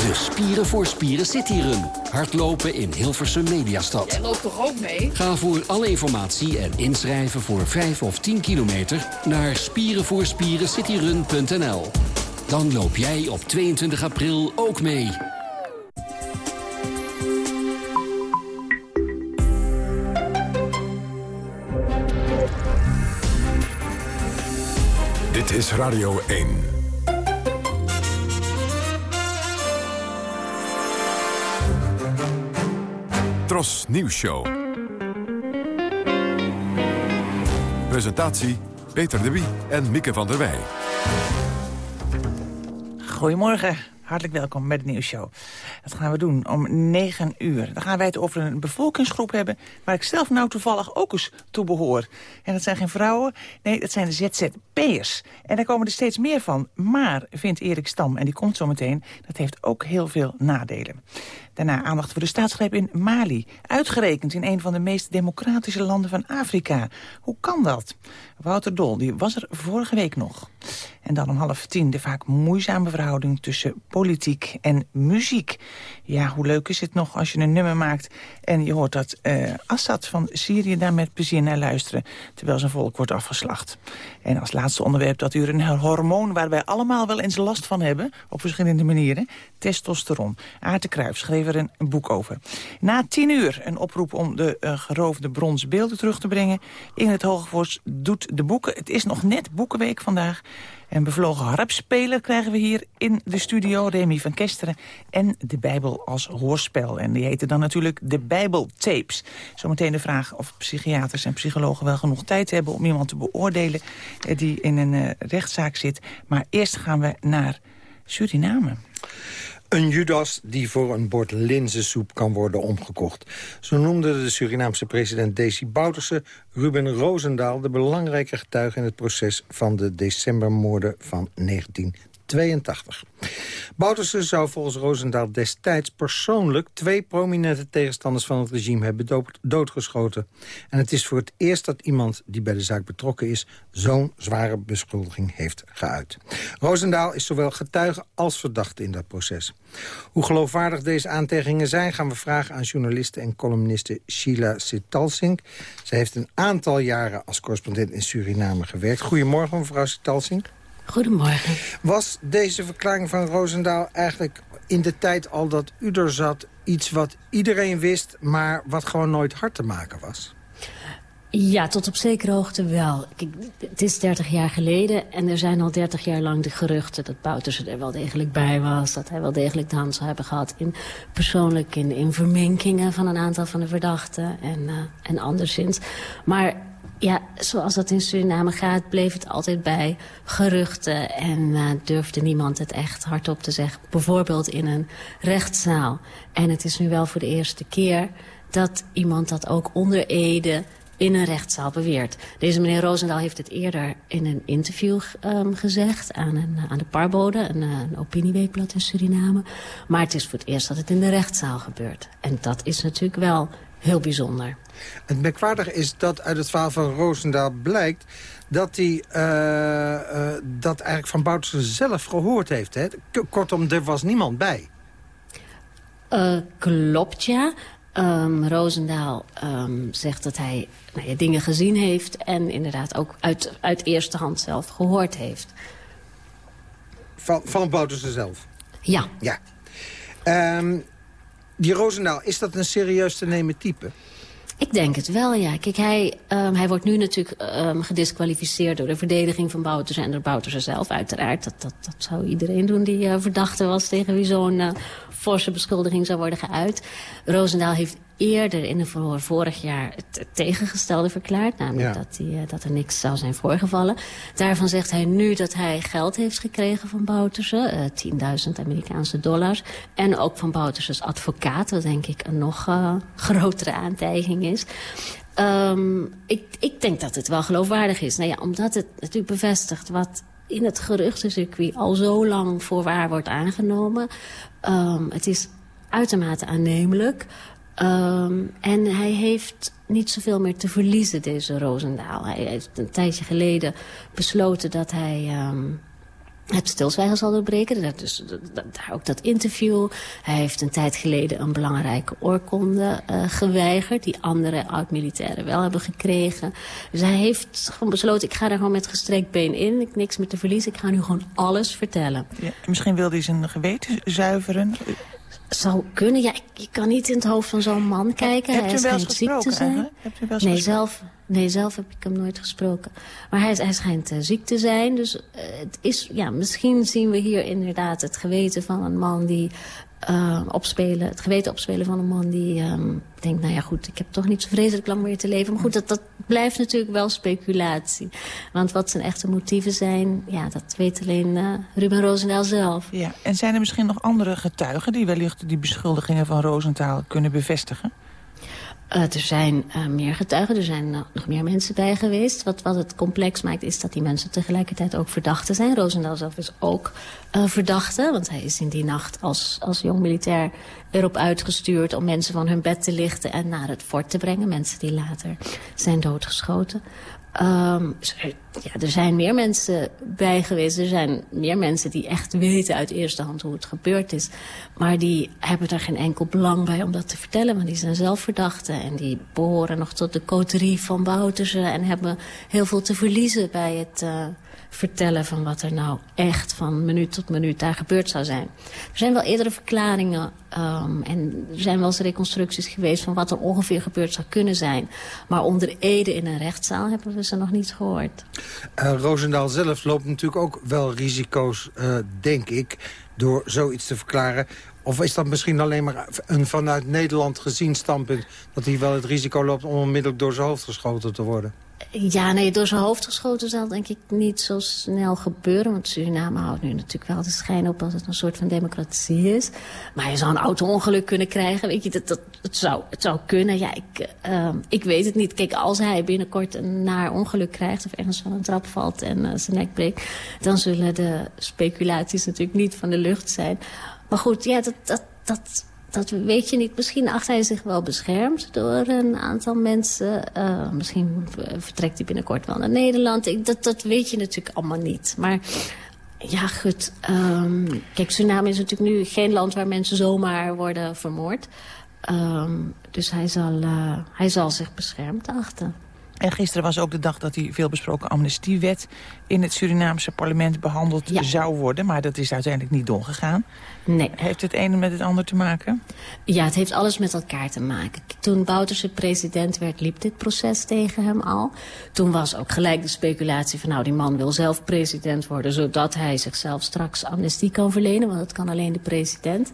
De Spieren voor Spieren City Run. Hardlopen in Hilversum Mediastad. Jij loopt toch ook mee? Ga voor alle informatie en inschrijven voor 5 of 10 kilometer... naar spierenvoorspierencityrun.nl. Dan loop jij op 22 april ook mee. Dit is Radio 1. Tros Nieuws Show. Presentatie Peter de Wie en Mieke van der Wij. Goedemorgen. Hartelijk welkom bij de nieuwsshow. Dat gaan we doen om 9 uur. Dan gaan wij het over een bevolkingsgroep hebben... waar ik zelf nou toevallig ook eens toe behoor. En dat zijn geen vrouwen, nee, dat zijn de ZZP'ers. En daar komen er steeds meer van. Maar, vindt Erik Stam, en die komt zo meteen... dat heeft ook heel veel nadelen. Daarna aandacht voor de staatsgreep in Mali. Uitgerekend in een van de meest democratische landen van Afrika. Hoe kan dat? Wouter Dol, die was er vorige week nog. En dan om half tien de vaak moeizame verhouding tussen politiek en muziek. Ja, hoe leuk is het nog als je een nummer maakt... en je hoort dat uh, Assad van Syrië daar met plezier naar luisteren... terwijl zijn volk wordt afgeslacht. En als laatste onderwerp dat u een hormoon... waar wij allemaal wel eens last van hebben, op verschillende manieren... testosteron. Aarte Kruijf schreef er een boek over. Na tien uur een oproep om de uh, geroofde bronzen beelden terug te brengen. Ingrid Hogevors doet de boeken. Het is nog net Boekenweek vandaag. Een bevlogen harpspeler krijgen we hier in de studio, Remy van Kesteren. En de Bijbel als hoorspel. En die heette dan natuurlijk de Bijbeltapes. Zometeen de vraag of psychiaters en psychologen wel genoeg tijd hebben... om iemand te beoordelen eh, die in een uh, rechtszaak zit. Maar eerst gaan we naar Suriname. Een Judas die voor een bord linzensoep kan worden omgekocht. Zo noemde de Surinaamse president Desi Bouterse Ruben Rosendaal... de belangrijke getuige in het proces van de decembermoorden van 19 82. Bouterse zou volgens Roosendaal destijds persoonlijk... twee prominente tegenstanders van het regime hebben doodgeschoten. En het is voor het eerst dat iemand die bij de zaak betrokken is... zo'n zware beschuldiging heeft geuit. Roosendaal is zowel getuige als verdachte in dat proces. Hoe geloofwaardig deze aantegingen zijn... gaan we vragen aan journaliste en columniste Sheila Sitalsink. Zij heeft een aantal jaren als correspondent in Suriname gewerkt. Goedemorgen, mevrouw Sitalsink. Goedemorgen. Was deze verklaring van Roosendaal eigenlijk in de tijd al dat u er zat... iets wat iedereen wist, maar wat gewoon nooit hard te maken was? Ja, tot op zekere hoogte wel. Kijk, het is 30 jaar geleden en er zijn al 30 jaar lang de geruchten... dat Bouterse er wel degelijk bij was, dat hij wel degelijk de hand zou hebben gehad... In, persoonlijk in, in verminkingen van een aantal van de verdachten en, uh, en anderszins. Maar ja, zoals dat in Suriname gaat, bleef het altijd bij geruchten... en uh, durfde niemand het echt hardop te zeggen. Bijvoorbeeld in een rechtszaal. En het is nu wel voor de eerste keer dat iemand dat ook onder Ede in een rechtszaal beweert. Deze meneer Roosendaal heeft het eerder in een interview um, gezegd... aan, een, aan de Parbode, een, een opinieweekblad in Suriname. Maar het is voor het eerst dat het in de rechtszaal gebeurt. En dat is natuurlijk wel heel bijzonder. Het merkwaardige is dat uit het verhaal van Roosendaal blijkt... dat hij uh, uh, dat eigenlijk van Bouterse zelf gehoord heeft. Hè? Kortom, er was niemand bij. Uh, klopt, ja. Um, Roosendaal um, zegt dat hij nou ja, dingen gezien heeft... en inderdaad ook uit, uit eerste hand zelf gehoord heeft. Van, van Bouterse zelf? Ja. Ja. Um, die Roosendaal, is dat een serieus te nemen type? Ik denk het wel, ja. Kijk, hij, um, hij wordt nu natuurlijk um, gedisqualificeerd door de verdediging van Bouterse en door Bouterse zelf, uiteraard. Dat, dat, dat zou iedereen doen die uh, verdachte was tegen wie zo'n uh, forse beschuldiging zou worden geuit. Roosendaal heeft eerder in een verhoor vorig jaar het tegengestelde verklaard. Namelijk ja. dat, die, uh, dat er niks zou zijn voorgevallen. Daarvan zegt hij nu dat hij geld heeft gekregen van Bouterse. Uh, 10.000 Amerikaanse dollars. En ook van Bouterses advocaat. Wat denk ik een nog uh, grotere aantijging is. Um, ik, ik denk dat het wel geloofwaardig is. Nou ja, omdat het natuurlijk bevestigt wat in het geruchtencircuit al zo lang voor waar wordt aangenomen. Um, het is uitermate aannemelijk. Um, en hij heeft niet zoveel meer te verliezen, deze Roosendaal. Hij heeft een tijdje geleden besloten dat hij um, het stilzwijgen zal doorbreken. Dus daar ook dat interview. Hij heeft een tijd geleden een belangrijke oorkonde uh, geweigerd... die andere oud-militairen wel hebben gekregen. Dus hij heeft gewoon besloten, ik ga er gewoon met gestrekt been in. Ik heb niks meer te verliezen, ik ga nu gewoon alles vertellen. Ja, misschien wil hij zijn geweten zuiveren zou kunnen. Ja, je kan niet in het hoofd van zo'n man kijken. Hebt hij u wel schijnt ziek te zijn. Hebt u wel nee, zelf, nee, zelf heb ik hem nooit gesproken. Maar hij, hij schijnt uh, ziek te zijn. Dus uh, het is, ja, misschien zien we hier inderdaad het geweten van een man die... Uh, opspelen, het geweten opspelen van een man die um, denkt... nou ja, goed, ik heb toch niet zo vreselijk lang meer te leven. Maar goed, dat, dat blijft natuurlijk wel speculatie. Want wat zijn echte motieven zijn... ja, dat weet alleen Ruben Roosendaal zelf. Ja, en zijn er misschien nog andere getuigen... die wellicht die beschuldigingen van Roosendaal kunnen bevestigen? Uh, er zijn uh, meer getuigen, er zijn nog meer mensen bij geweest. Wat, wat het complex maakt is dat die mensen tegelijkertijd ook verdachten zijn. Roosendaal zelf is ook verdachte, want hij is in die nacht als, als jong militair erop uitgestuurd... om mensen van hun bed te lichten en naar het fort te brengen. Mensen die later zijn doodgeschoten. Um, ja, er zijn meer mensen bij geweest. Er zijn meer mensen die echt weten uit eerste hand hoe het gebeurd is. Maar die hebben er geen enkel belang bij om dat te vertellen. Want die zijn zelf verdachten. En die behoren nog tot de coterie van Bouterse. En hebben heel veel te verliezen bij het uh, vertellen van wat er nou echt van minuut tot minuut daar gebeurd zou zijn. Er zijn wel eerdere verklaringen... Ehm, en er zijn wel eens reconstructies geweest van wat er ongeveer gebeurd zou kunnen zijn. Maar onder Ede in een rechtszaal hebben we ze nog niet gehoord. Roosendaal zelf loopt natuurlijk ook wel risico's, uh, denk ik... door zoiets te verklaren. Of is dat misschien alleen maar een vanuit Nederland gezien standpunt... dat hij wel het risico loopt om onmiddellijk door zijn hoofd geschoten te worden? Ja, nee, door zijn hoofd geschoten zal denk ik niet zo snel gebeuren. Want Suriname houdt nu natuurlijk wel de schijn op dat het een soort van democratie is. Maar je zou een auto-ongeluk kunnen krijgen. Weet je, dat, dat, het, zou, het zou kunnen. Ja, ik, uh, ik weet het niet. Kijk, als hij binnenkort een naar ongeluk krijgt... of ergens van een trap valt en uh, zijn nek breekt... dan zullen de speculaties natuurlijk niet van de lucht zijn. Maar goed, ja, dat, dat, dat dat weet je niet. Misschien acht hij zich wel beschermd door een aantal mensen. Uh, misschien vertrekt hij binnenkort wel naar Nederland. Dat, dat weet je natuurlijk allemaal niet. Maar ja, goed. Um, kijk, Suriname is natuurlijk nu geen land waar mensen zomaar worden vermoord. Um, dus hij zal, uh, hij zal zich beschermd achten. En gisteren was ook de dag dat die veelbesproken amnestiewet... in het Surinaamse parlement behandeld zou worden. Maar dat is uiteindelijk niet doorgegaan. Nee. Heeft het ene met het ander te maken? Ja, het heeft alles met elkaar te maken. Toen Bouterse president werd, liep dit proces tegen hem al. Toen was ook gelijk de speculatie van... nou, die man wil zelf president worden... zodat hij zichzelf straks amnestie kan verlenen. Want dat kan alleen de president...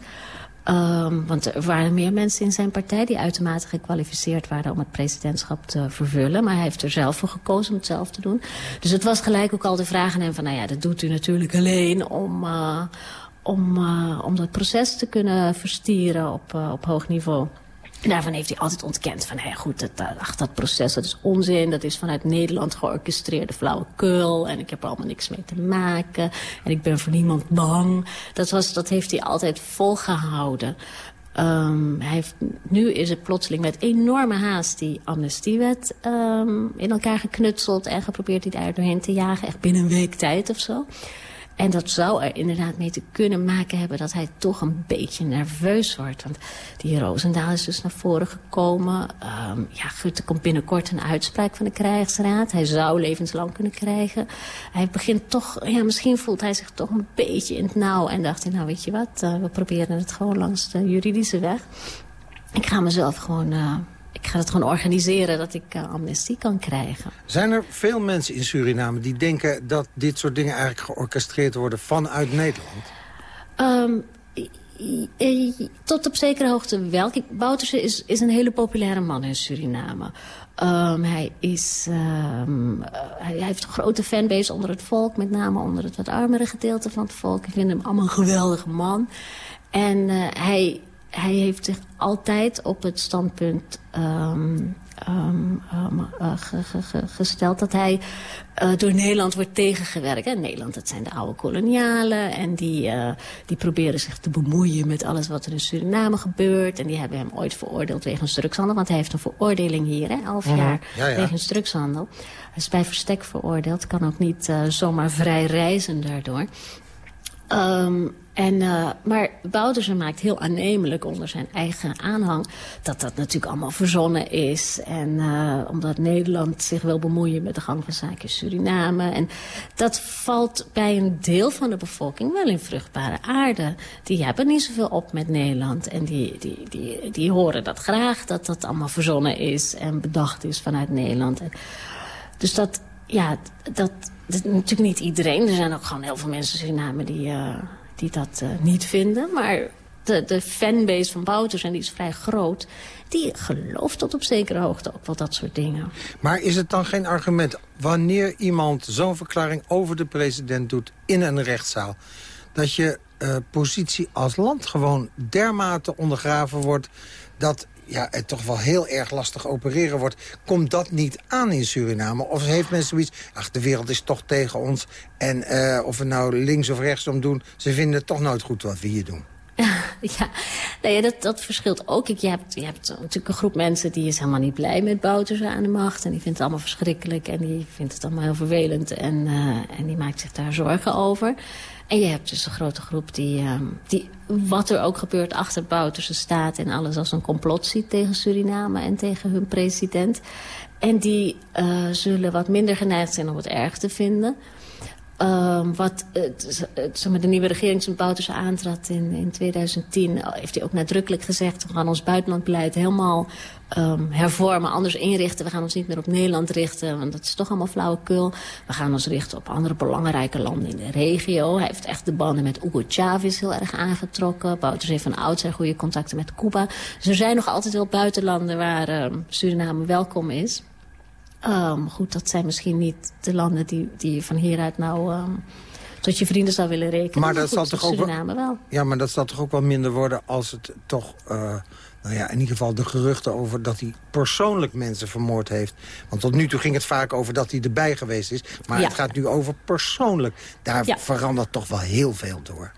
Um, want er waren meer mensen in zijn partij die uitermate gekwalificeerd waren om het presidentschap te vervullen. Maar hij heeft er zelf voor gekozen om het zelf te doen. Dus het was gelijk ook al de vraag aan van, nou ja, dat doet u natuurlijk alleen om, uh, om, uh, om dat proces te kunnen verstieren op, uh, op hoog niveau. Daarvan heeft hij altijd ontkend van, hey, goed, dat, ach, dat proces dat is onzin. Dat is vanuit Nederland georchestreerde flauwekul. En ik heb er allemaal niks mee te maken. En ik ben voor niemand bang. Dat, was, dat heeft hij altijd volgehouden. Um, hij heeft, nu is het plotseling met enorme haast die amnestiewet um, in elkaar geknutseld... en geprobeerd die daar doorheen te jagen, echt binnen een week tijd of zo. En dat zou er inderdaad mee te kunnen maken hebben dat hij toch een beetje nerveus wordt. Want die Roosendaal is dus naar voren gekomen. Um, ja, er komt binnenkort een uitspraak van de krijgsraad. Hij zou levenslang kunnen krijgen. Hij begint toch, ja, misschien voelt hij zich toch een beetje in het nauw. En dacht hij, nou weet je wat, uh, we proberen het gewoon langs de juridische weg. Ik ga mezelf gewoon... Uh, ik ga het gewoon organiseren dat ik uh, amnestie kan krijgen. Zijn er veel mensen in Suriname die denken dat dit soort dingen eigenlijk georchestreerd worden vanuit Nederland? Um, tot op zekere hoogte wel. Bouterse is, is een hele populaire man in Suriname. Um, hij, is, um, hij heeft een grote fanbase onder het volk. Met name onder het wat armere gedeelte van het volk. Ik vind hem allemaal een geweldige man. En uh, hij hij heeft zich altijd op het standpunt um, um, um, uh, ge, ge, ge, gesteld dat hij uh, door Nederland wordt tegengewerkt. En Nederland, dat zijn de oude kolonialen. En die, uh, die proberen zich te bemoeien met alles wat er in Suriname gebeurt. En die hebben hem ooit veroordeeld wegens drugshandel. Want hij heeft een veroordeling hier, hè, elf Mhm. jaar Ja, ja. wegens drugshandel. Hij is bij verstek veroordeeld. Kan ook niet zomaar vrij reizen daardoor. Um, en, uh, maar Bouterse maakt heel aannemelijk onder zijn eigen aanhang... dat dat natuurlijk allemaal verzonnen is. En uh, omdat Nederland zich wil bemoeien met de gang van zaken in Suriname. En dat valt bij een deel van de bevolking wel in vruchtbare aarde. Die hebben niet zoveel op met Nederland. En die, die, die, die horen dat graag, dat dat allemaal verzonnen is... en bedacht is vanuit Nederland. En, dus dat, ja, dat, dat... Natuurlijk niet iedereen. Er zijn ook gewoon heel veel mensen in Suriname die... Uh, die dat uh, niet vinden. Maar de, de fanbase van Bouters, en die is vrij groot... die gelooft tot op zekere hoogte ook wel dat soort dingen. Maar is het dan geen argument... wanneer iemand zo'n verklaring over de president doet in een rechtszaal... dat je uh, positie als land gewoon dermate ondergraven wordt... dat ja, het toch wel heel erg lastig opereren wordt. Komt dat niet aan in Suriname? Of heeft men zoiets, ach, de wereld is toch tegen ons... en uh, of we nou links of rechtsom doen... ze vinden het toch nooit goed wat we hier doen. ja, nee, dat, dat verschilt ook. Je, hebt, je hebt natuurlijk een groep mensen die is helemaal niet blij met Bouterse aan de macht. En die vindt het allemaal verschrikkelijk en die vindt het allemaal heel vervelend. En, uh, en die maakt zich daar zorgen over. En je hebt dus een grote groep die, uh, die wat er ook gebeurt achter Bouterse staat... en alles als een complot ziet tegen Suriname en tegen hun president. En die uh, zullen wat minder geneigd zijn om het erg te vinden. Um, wat het, het, de nieuwe regering toen Bouterse aantrad in, in 2010... heeft hij ook nadrukkelijk gezegd... we gaan ons buitenlandbeleid helemaal um, hervormen, anders inrichten. We gaan ons niet meer op Nederland richten, want dat is toch allemaal flauwekul. We gaan ons richten op andere belangrijke landen in de regio. Hij heeft echt de banden met Hugo Chavez heel erg aangetrokken. Bouters heeft van oudsher goede contacten met Cuba. Dus er zijn nog altijd wel buitenlanden waar um, Suriname welkom is. Um, goed, dat zijn misschien niet de landen die, die van hieruit nou... tot je vrienden zou willen rekenen. Maar, dat zal toch ook wel, wel, Ja, maar dat zal toch ook wel minder worden als het toch... Uh, nou ja, in ieder geval de geruchten over dat hij persoonlijk mensen vermoord heeft. Want tot nu toe ging het vaak over dat hij erbij geweest is. Maar ja. het gaat nu over persoonlijk. Daar ja. verandert toch wel heel veel door.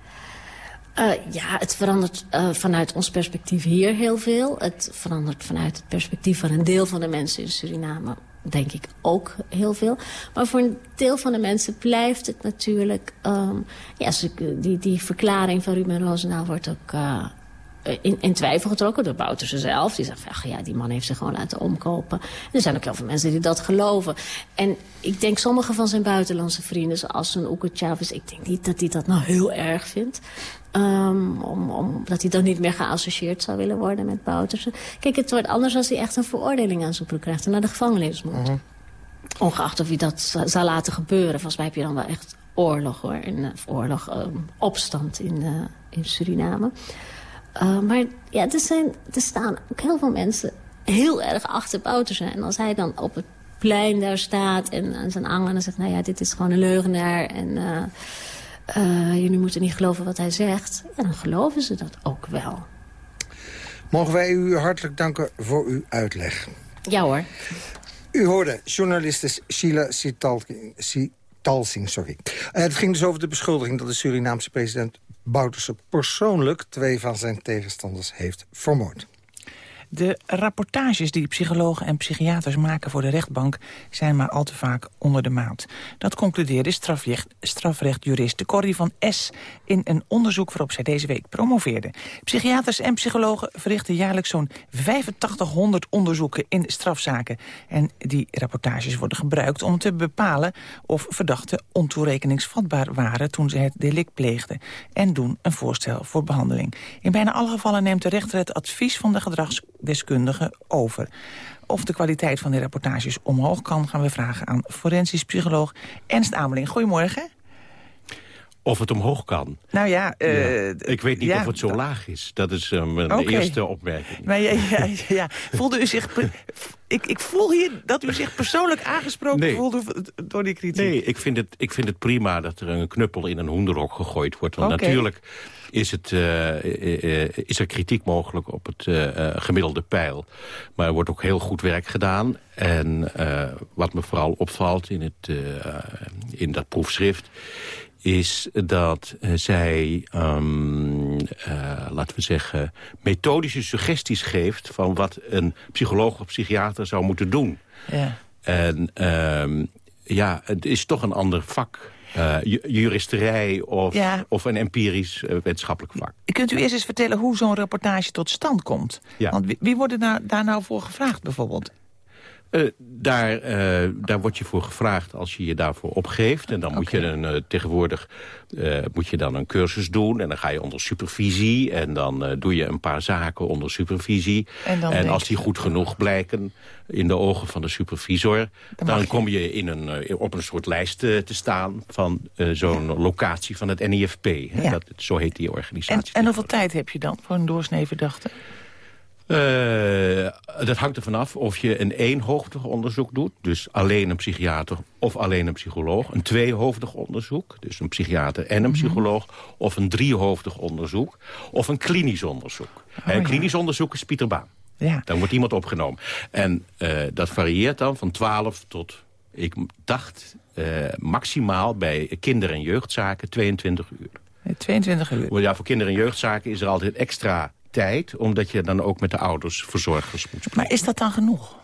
Uh, ja, het verandert uh, vanuit ons perspectief hier heel veel. Het verandert vanuit het perspectief van een deel van de mensen in Suriname denk ik ook heel veel. Maar voor een deel van de mensen blijft het natuurlijk... Um, ja, die, die verklaring van Ruben Roosendaal wordt ook uh, in, in, twijfel getrokken door Bouterse zelf. Die zegt, ach ja, die man heeft zich gewoon laten omkopen. En er zijn ook heel veel mensen die dat geloven. En ik denk sommige van zijn buitenlandse vrienden, zoals zo'n Hugo Chavez... ik denk niet dat hij dat nou heel erg vindt. Um, om, om, dat hij dan niet meer geassocieerd zou willen worden met Bouterse. Kijk, het wordt anders als hij echt een veroordeling aan zijn broek krijgt... en naar de gevangenis moet. -huh. Ongeacht of hij dat zou laten gebeuren. Volgens mij heb je dan wel echt oorlog, hoor. In, uh, oorlog, um, opstand in, uh, in Suriname. Uh, maar ja, er, zijn, er staan ook heel veel mensen heel erg achter Bouterse. En als hij dan op het plein daar staat en aan zijn angel... en zegt, nou ja, dit is gewoon een leugenaar... en uh, uh, jullie moeten niet geloven wat hij zegt... Ja, dan geloven ze dat ook wel. Mogen wij u hartelijk danken voor uw uitleg. Ja hoor. U hoorde journaliste Sheila Sitalsing. Sorry. Uh, het ging dus over de beschuldiging dat de Surinaamse president Bouterse persoonlijk twee van zijn tegenstanders heeft vermoord. De rapportages die psychologen en psychiaters maken voor de rechtbank... zijn maar al te vaak onder de maat. Dat concludeerde strafrecht, strafrechtjurist Corrie van S... in een onderzoek waarop zij deze week promoveerde. Psychiaters en psychologen verrichten jaarlijks zo'n 8500 onderzoeken in strafzaken. En die rapportages worden gebruikt om te bepalen... of verdachten ontoerekeningsvatbaar waren toen ze het delict pleegden... en doen een voorstel voor behandeling. In bijna alle gevallen neemt de rechter het advies van de gedrags deskundigen over. Of de kwaliteit van die rapportages omhoog kan... gaan we vragen aan forensisch psycholoog Ernst Ameling. Goedemorgen. Of het omhoog kan. Nou ja... Uh, ja. Ik weet niet ja, of het zo laag is. Dat is uh, mijn okay. eerste opmerking. Maar ja, ja, ja. voelde u zich... ik, ik voel hier dat u zich persoonlijk aangesproken nee. voelde door die kritiek. Nee, ik vind, het, ik vind het prima dat er een knuppel in een hoenderhok gegooid wordt. Want okay. natuurlijk is, het, uh, uh, is er kritiek mogelijk op het gemiddelde pijl. Maar er wordt ook heel goed werk gedaan. En wat me vooral opvalt in, het, in dat proefschrift is dat zij, um, laten we zeggen, methodische suggesties geeft... van wat een psycholoog of psychiater zou moeten doen. Ja. En um, ja, het is toch een ander vak... Uh, juristerij of, ja. of een empirisch uh, wetenschappelijk vak. Kunt u eerst eens vertellen hoe zo'n rapportage tot stand komt? Ja. Want wie, wie wordt er nou, daar nou voor gevraagd bijvoorbeeld? Uh, daar, uh, daar word je voor gevraagd als je je daarvoor opgeeft. En dan moet je een, uh, tegenwoordig moet je dan een cursus doen. En dan ga je onder supervisie. En dan doe je een paar zaken onder supervisie. En, als die goed genoeg blijken in de ogen van de supervisor... dan, kom je in een, op een soort lijst te staan... van zo'n locatie van het NIFP. Ja. Dat, zo heet die organisatie. En, en hoeveel tijd heb je dan voor een doorsnee verdachte? Uh, dat hangt ervan af of je een eenhoofdig onderzoek doet. Dus alleen een psychiater of alleen een psycholoog. Een tweehoofdig onderzoek. Dus een psychiater en een psycholoog. Mm -hmm. Of een driehoofdig onderzoek. Of een klinisch onderzoek. Oh, een klinisch ja. onderzoek is Pieter Baan. Ja. Dan wordt iemand opgenomen. En uh, dat varieert dan van 12 tot, ik dacht, uh, maximaal bij kinder- en jeugdzaken 22 uur. 22 uur? Ja, voor kinder- en jeugdzaken is er altijd extra tijd... omdat je dan ook met de ouders verzorgers moet spreken. Maar is dat dan genoeg?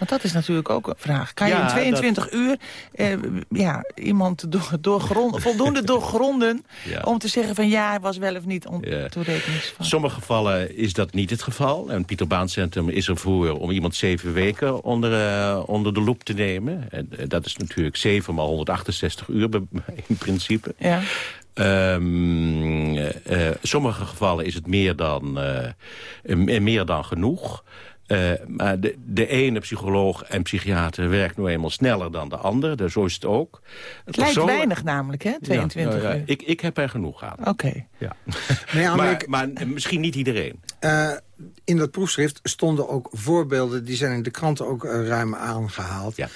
Want dat is natuurlijk ook een vraag. Kan je Ja, in 22 uur eh, ja, iemand door, doorgrond, voldoende doorgronden... Ja. om te zeggen van ja, hij was wel of niet Ja. In sommige gevallen is dat niet het geval. En Pieter Baan Centrum is ervoor om iemand zeven weken onder, eh, onder de loep te nemen. En eh, dat is natuurlijk 7 maal 168 uur in principe. Ja. Ehm, eh, sommige gevallen is het meer dan, meer dan genoeg. Eh, maar de, de ene psycholoog en psychiater werkt nu eenmaal sneller dan de ander. Dus zo is het ook. Het lijkt Persoonlijk- weinig namelijk, hè, 22 Ja, ja, ja. uur. Ik, ik heb er genoeg aan. Oké. Ja. Nee, maar, ik- maar misschien niet iedereen. Eh, in dat proefschrift stonden ook voorbeelden... die zijn in de kranten ook eh, ruim aangehaald. Ja.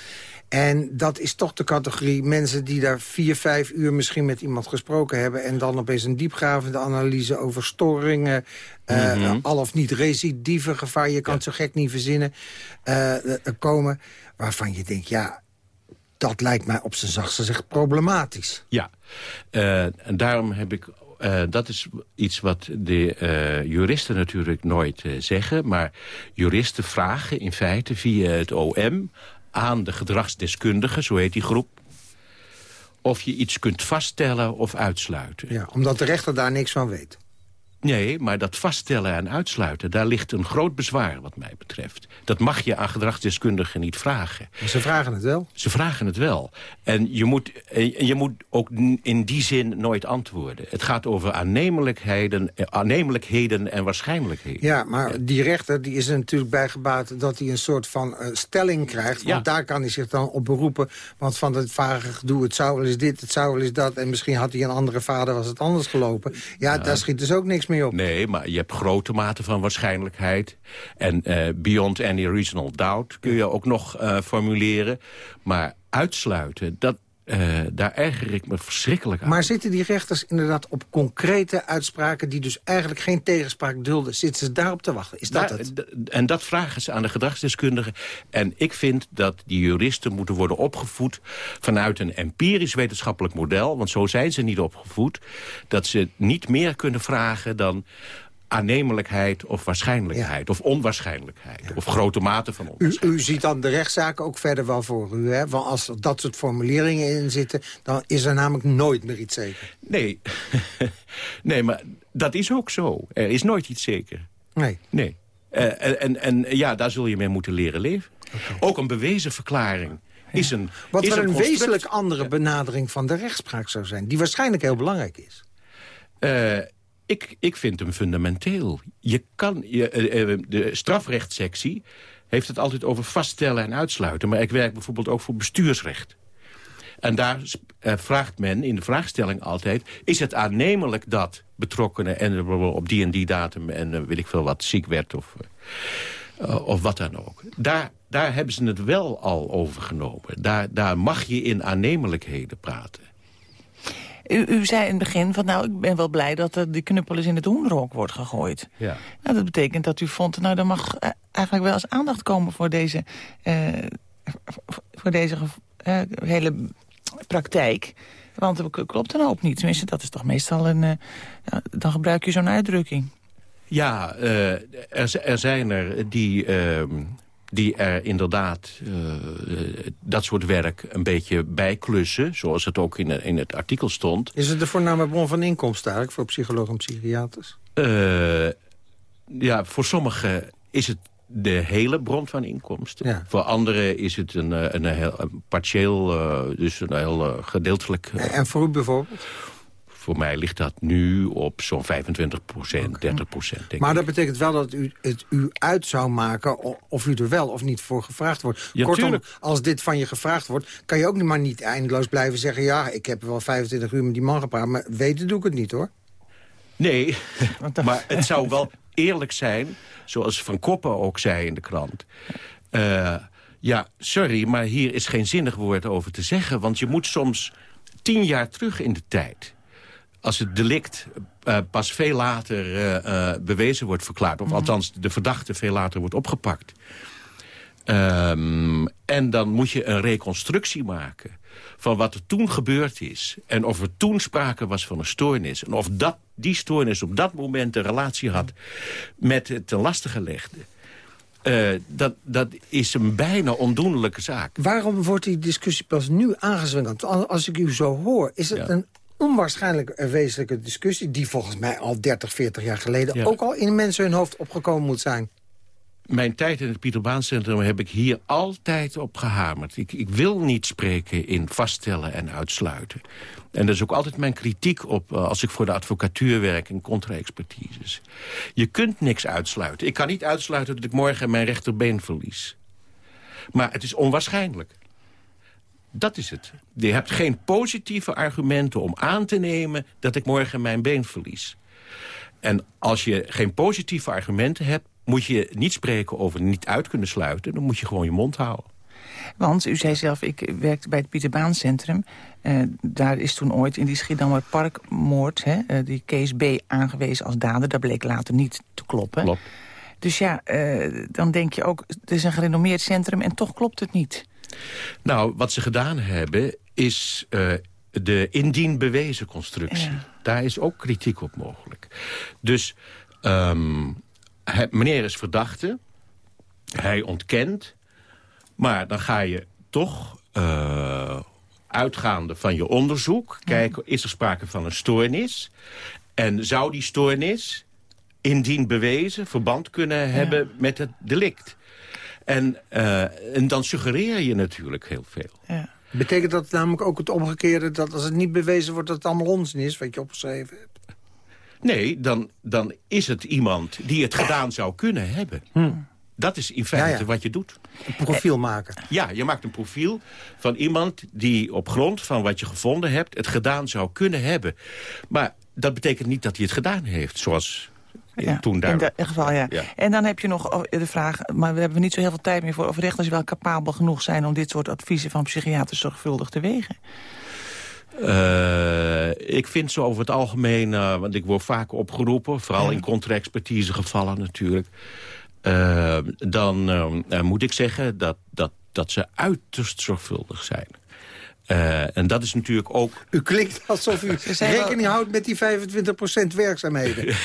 En dat is toch de categorie mensen die daar vier, vijf uur misschien met iemand gesproken hebben... en dan opeens een diepgravende analyse over storingen... eh, Mhm. al of niet recidieve gevaar, je kan het zo gek niet verzinnen, eh, eh, komen... waarvan je denkt, ja, dat lijkt mij op zijn zachtst gezegd problematisch. Ja, en daarom heb ik... dat is iets wat de juristen natuurlijk nooit zeggen... maar juristen vragen in feite via het OM aan de gedragsdeskundigen... zo heet die groep... of je iets kunt vaststellen of uitsluiten. Ja, omdat de rechter daar niks van weet. Nee, maar dat vaststellen en uitsluiten... daar ligt een groot bezwaar wat mij betreft. Dat mag je aan gedragsdeskundigen niet vragen. Maar ze vragen het wel. Ze vragen het wel. En je moet, je moet ook in die zin nooit antwoorden. Het gaat over aannemelijkheden, eh, aannemelijkheden en waarschijnlijkheden. Ja, maar die rechter die is er natuurlijk bij gebaat dat hij een soort van eh, stelling krijgt. Want Ja. daar kan hij zich dan op beroepen. Want van het vage gedoe, het zou wel eens dit, het zou wel eens dat... en misschien had hij een andere vader, was het anders gelopen. Ja, daar schiet dus ook niks mee Nee, maar je hebt grote mate van waarschijnlijkheid. En eh, beyond any reasonable doubt kun je ook nog eh, formuleren. Maar uitsluiten, dat, eh, daar erger ik me verschrikkelijk aan. Maar zitten die rechters inderdaad op concrete uitspraken... die dus eigenlijk geen tegenspraak dulden? Zitten ze daarop te wachten? Is dat Daar- het? En dat vragen ze aan de gedragsdeskundigen. En ik vind dat die juristen moeten worden opgevoed... vanuit een empirisch wetenschappelijk model. Want zo zijn ze niet opgevoed. Dat ze niet meer kunnen vragen dan aannemelijkheid of waarschijnlijkheid. Of onwaarschijnlijkheid. Of grote mate van onwaarschijnlijkheid. u ziet dan de rechtszaken ook verder wel voor u, hè? Want als er dat soort formuleringen in zitten... dan is er namelijk nooit meer iets zeker. Nee. nee, maar dat is ook zo. Er is nooit iets zeker. Nee. Nee. Eh, en, en, en ja, daar zul je mee moeten leren leven. Ook een bewezen verklaring is een Wat is wel een wezenlijk andere benadering van de rechtspraak zou zijn... die waarschijnlijk heel belangrijk is. Eh, ik, ik vind hem fundamenteel. Je kan, je, eh, eh, de strafrechtssectie heeft het altijd over vaststellen en uitsluiten. Maar ik werk bijvoorbeeld ook voor bestuursrecht. En daar eh, vraagt men in de vraagstelling altijd... is het aannemelijk dat betrokkenen en op die en die datum... en weet ik veel wat, ziek werd of, of wat dan ook. Daar, daar hebben ze het wel al over genomen. Daar, daar mag je in aannemelijkheden praten. U, u zei in het begin van nou, ik ben wel blij dat er die knuppel eens in het hoenderhok wordt gegooid. Ja. Nou, dat betekent dat u vond, nou, er mag eh, eigenlijk wel eens aandacht komen voor deze, eh, voor deze eh, hele praktijk. Want er klopt een hoop niet. Tenminste, dat is toch meestal een... dan gebruik je zo'n uitdrukking. Ja, er zijn er die, ehm, die er inderdaad eh, dat soort werk een beetje bijklussen. Zoals het ook in, in het artikel stond. Is het de voorname bron van inkomsten eigenlijk... voor psychologen en psychiaters? Eh, ja, voor sommigen is het de hele bron van inkomsten. Ja. Voor anderen is het een, eh, een, heel een partieel, dus een heel gedeeltelijk... En voor u bijvoorbeeld? Voor mij ligt dat nu op zo'n 25 procent, 30 procent. denk Maar ik. dat betekent wel dat u het u uit zou maken... of u er wel of niet voor gevraagd wordt. Ja, Kortom, tuurlijk. als dit van je gevraagd wordt... kan je ook niet maar niet eindeloos blijven zeggen... ja, ik heb wel 25 uur met die man gepraat... maar weten doe ik het niet, hoor. Nee, maar het zou wel eerlijk zijn, zoals Van Koppen ook zei in de krant. Eh, ja, sorry, maar hier is geen zinnig woord over te zeggen... want je moet soms tien jaar terug in de tijd... als het delict eh, pas veel later eh, eh, bewezen wordt verklaard... of althans de verdachte veel later wordt opgepakt... Ehm, en dan moet je een reconstructie maken van wat er toen gebeurd is. En of er toen sprake was van een stoornis. En of dat, die stoornis op dat moment een relatie had met het ten laste gelegde. Uh, dat, dat is een bijna ondoenlijke zaak. Waarom wordt die discussie pas nu aangezwengeld? Als ik u zo hoor, is het een onwaarschijnlijk wezenlijke discussie... die volgens mij al 30, 40 jaar geleden ook al in mensen hun hoofd opgekomen moet zijn. Mijn tijd in het Pieterbaancentrum heb ik hier altijd op gehamerd. Ik, ik wil niet spreken in vaststellen en uitsluiten. En dat is ook altijd mijn kritiek op uh, als ik voor de advocatuur werk en contra-expertises. Je kunt niks uitsluiten. Ik kan niet uitsluiten dat ik morgen mijn rechterbeen verlies. Maar het is onwaarschijnlijk. Dat is het. Je hebt geen positieve argumenten om aan te nemen... dat ik morgen mijn been verlies. En als je geen positieve argumenten hebt... moet je niet spreken over niet uit kunnen sluiten. Dan moet je gewoon je mond houden. Want u zei zelf, ik werkte bij het Pieterbaancentrum. Uh, daar is toen ooit in die Schiedammer Parkmoord... Hè, uh, die Kees B. aangewezen als dader. Dat bleek later niet te kloppen. Klopt. Dus ja, uh, dan denk je ook, het is een gerenommeerd centrum... en toch klopt het niet. Nou, wat ze gedaan hebben is uh, de indien bewezen constructie. Ja. Daar is ook kritiek op mogelijk. Dus um, hij, meneer is verdachte. Hij ontkent. Maar dan ga je toch... Uh, uitgaande van je onderzoek... kijken, is er sprake van een stoornis? En zou die stoornis, indien bewezen... verband kunnen hebben ja. met het delict? En, uh, en dan suggereer je natuurlijk heel veel. Ja. Betekent dat namelijk ook het omgekeerde... dat als het niet bewezen wordt dat het allemaal onzin is... wat je opgeschreven hebt? Nee, dan, dan is het iemand die het gedaan zou kunnen hebben. Hm. Dat is in feite ja, ja. wat je doet. Een profiel maken. Ja, je maakt een profiel van iemand die op grond van wat je gevonden hebt... het gedaan zou kunnen hebben. Maar dat betekent niet dat hij het gedaan heeft, zoals ja, toen daar. In dat geval, ja. ja. En dan heb je nog de vraag, maar we hebben niet zo heel veel tijd meer voor... of rechters wel capabel genoeg zijn om dit soort adviezen van psychiaters zorgvuldig te wegen. Uh, ik vind zo over het algemeen, uh, want ik word vaak opgeroepen... vooral ja. in contra-expertise gevallen natuurlijk... Uh, dan moet ik zeggen dat, dat, dat ze uiterst zorgvuldig zijn. Uh, en dat is natuurlijk ook... U klinkt alsof u rekening houdt met die 25% werkzaamheden.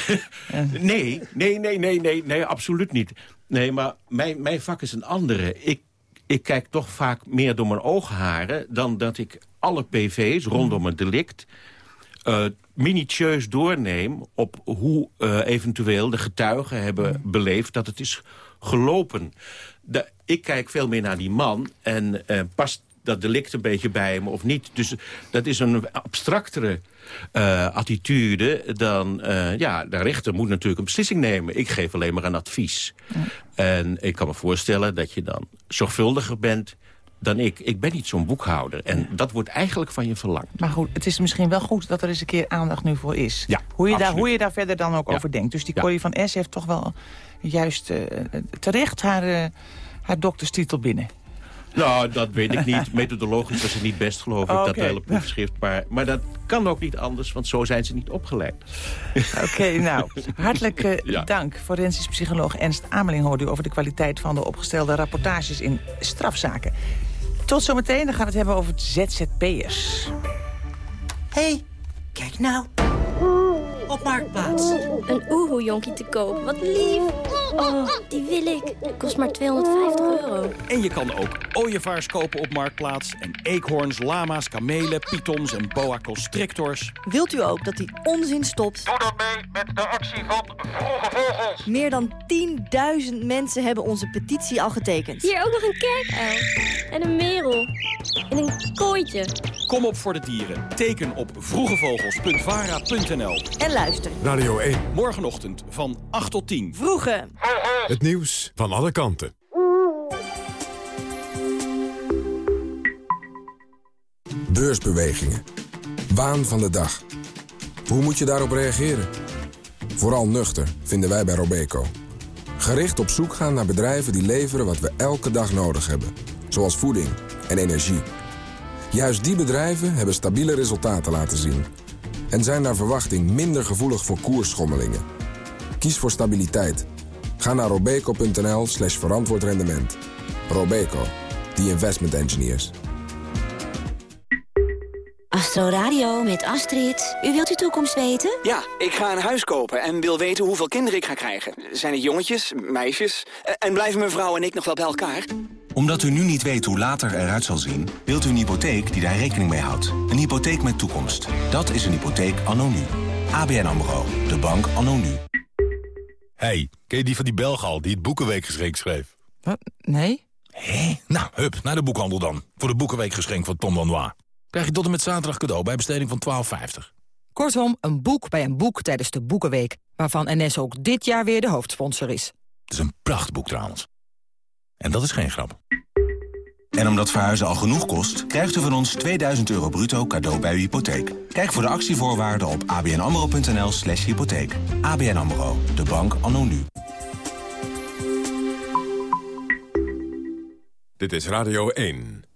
nee, nee, nee, nee, nee, nee, absoluut niet. Nee, maar mijn, mijn vak is een andere. Ik, ik kijk toch vaak meer door mijn oogharen... dan dat ik alle PV's rondom een delict... Uh, minutieus doorneem op hoe uh, eventueel de getuigen hebben mm. beleefd... dat het is gelopen. De, ik kijk veel meer naar die man en uh, past dat delict een beetje bij me of niet. Dus dat is een abstractere uh, attitude dan... Uh, ja, de rechter moet natuurlijk een beslissing nemen. Ik geef alleen maar een advies. Ja. En ik kan me voorstellen dat je dan zorgvuldiger bent dan ik. Ik ben niet zo'n boekhouder. En dat wordt eigenlijk van je verlangd. Maar goed, het is misschien wel goed dat er eens een keer aandacht nu voor is. Ja, hoe, je daar, hoe je daar verder dan ook ja. over denkt. Dus die ja. Corrie van S heeft toch wel juist uh, terecht haar, uh, haar dokterstitel binnen. Nou, dat weet ik niet. Methodologisch was het niet best, geloof ik, okay. dat hele proefschrift. Maar, maar dat kan ook niet anders, want zo zijn ze niet opgeleid. Oké, okay, nou, hartelijk ja. dank. Forensisch psycholoog Ernst Ameling hoorde u over de kwaliteit van de opgestelde rapportages in strafzaken. Tot zometeen, dan gaan we het hebben over het ZZP'ers. Hé, hey, kijk nou. Op Marktplaats. Een oehoe-jonkie te koop. Wat lief. Oh, die wil ik. Kost maar 250 euro. En je kan ook ooievaars kopen op Marktplaats. En eekhoorns, lama's, kamelen, pythons en boa constrictors. Wilt u ook dat die onzin stopt? Doe dan mee met de actie van Vroege Vogels. Meer dan 10.000 mensen hebben onze petitie al getekend. Hier ook nog een kerkuil. En een merel. In een kooitje. Kom op voor de dieren. Teken op vroegevogels.vara.nl. En luister. Radio 1. Morgenochtend van 8 tot 10. Vroege. Het nieuws van alle kanten. Beursbewegingen. Waan van de dag. Hoe moet je daarop reageren? Vooral nuchter, vinden wij bij Robeco. Gericht op zoek gaan naar bedrijven die leveren wat we elke dag nodig hebben. Zoals voeding en energie. Juist die bedrijven hebben stabiele resultaten laten zien. En zijn naar verwachting minder gevoelig voor koersschommelingen. Kies voor stabiliteit. Ga naar robeco.nl slash verantwoord rendement. Robeco, the investment engineers. Astro Radio met Astrid. U wilt uw toekomst weten? Ja, ik ga een huis kopen en wil weten hoeveel kinderen ik ga krijgen. Zijn het jongetjes, meisjes? En blijven mijn vrouw en ik nog wel bij elkaar? Omdat u nu niet weet hoe later eruit zal zien... wilt u een hypotheek die daar rekening mee houdt. Een hypotheek met toekomst. Dat is een hypotheek anno nu. ABN AMRO. De bank anno nu. Hey, ken je die van die Belgal die het Boekenweekgeschenk schreef? Wat? Nee? Hé? Nou, hup, naar de boekhandel dan. Voor de Boekenweekgeschenk van Tom Lanois. Krijg je tot en met zaterdag cadeau bij besteding van 12,50. Kortom, een boek bij een boek tijdens de Boekenweek... waarvan NS ook dit jaar weer de hoofdsponsor is. Het is een prachtboek trouwens. En dat is geen grap. En omdat verhuizen al genoeg kost... krijgt u van ons 2000 euro bruto cadeau bij uw hypotheek. Kijk voor de actievoorwaarden op abnamro.nl slash hypotheek. ABN AMRO, de bank anno nu. Dit is Radio 1.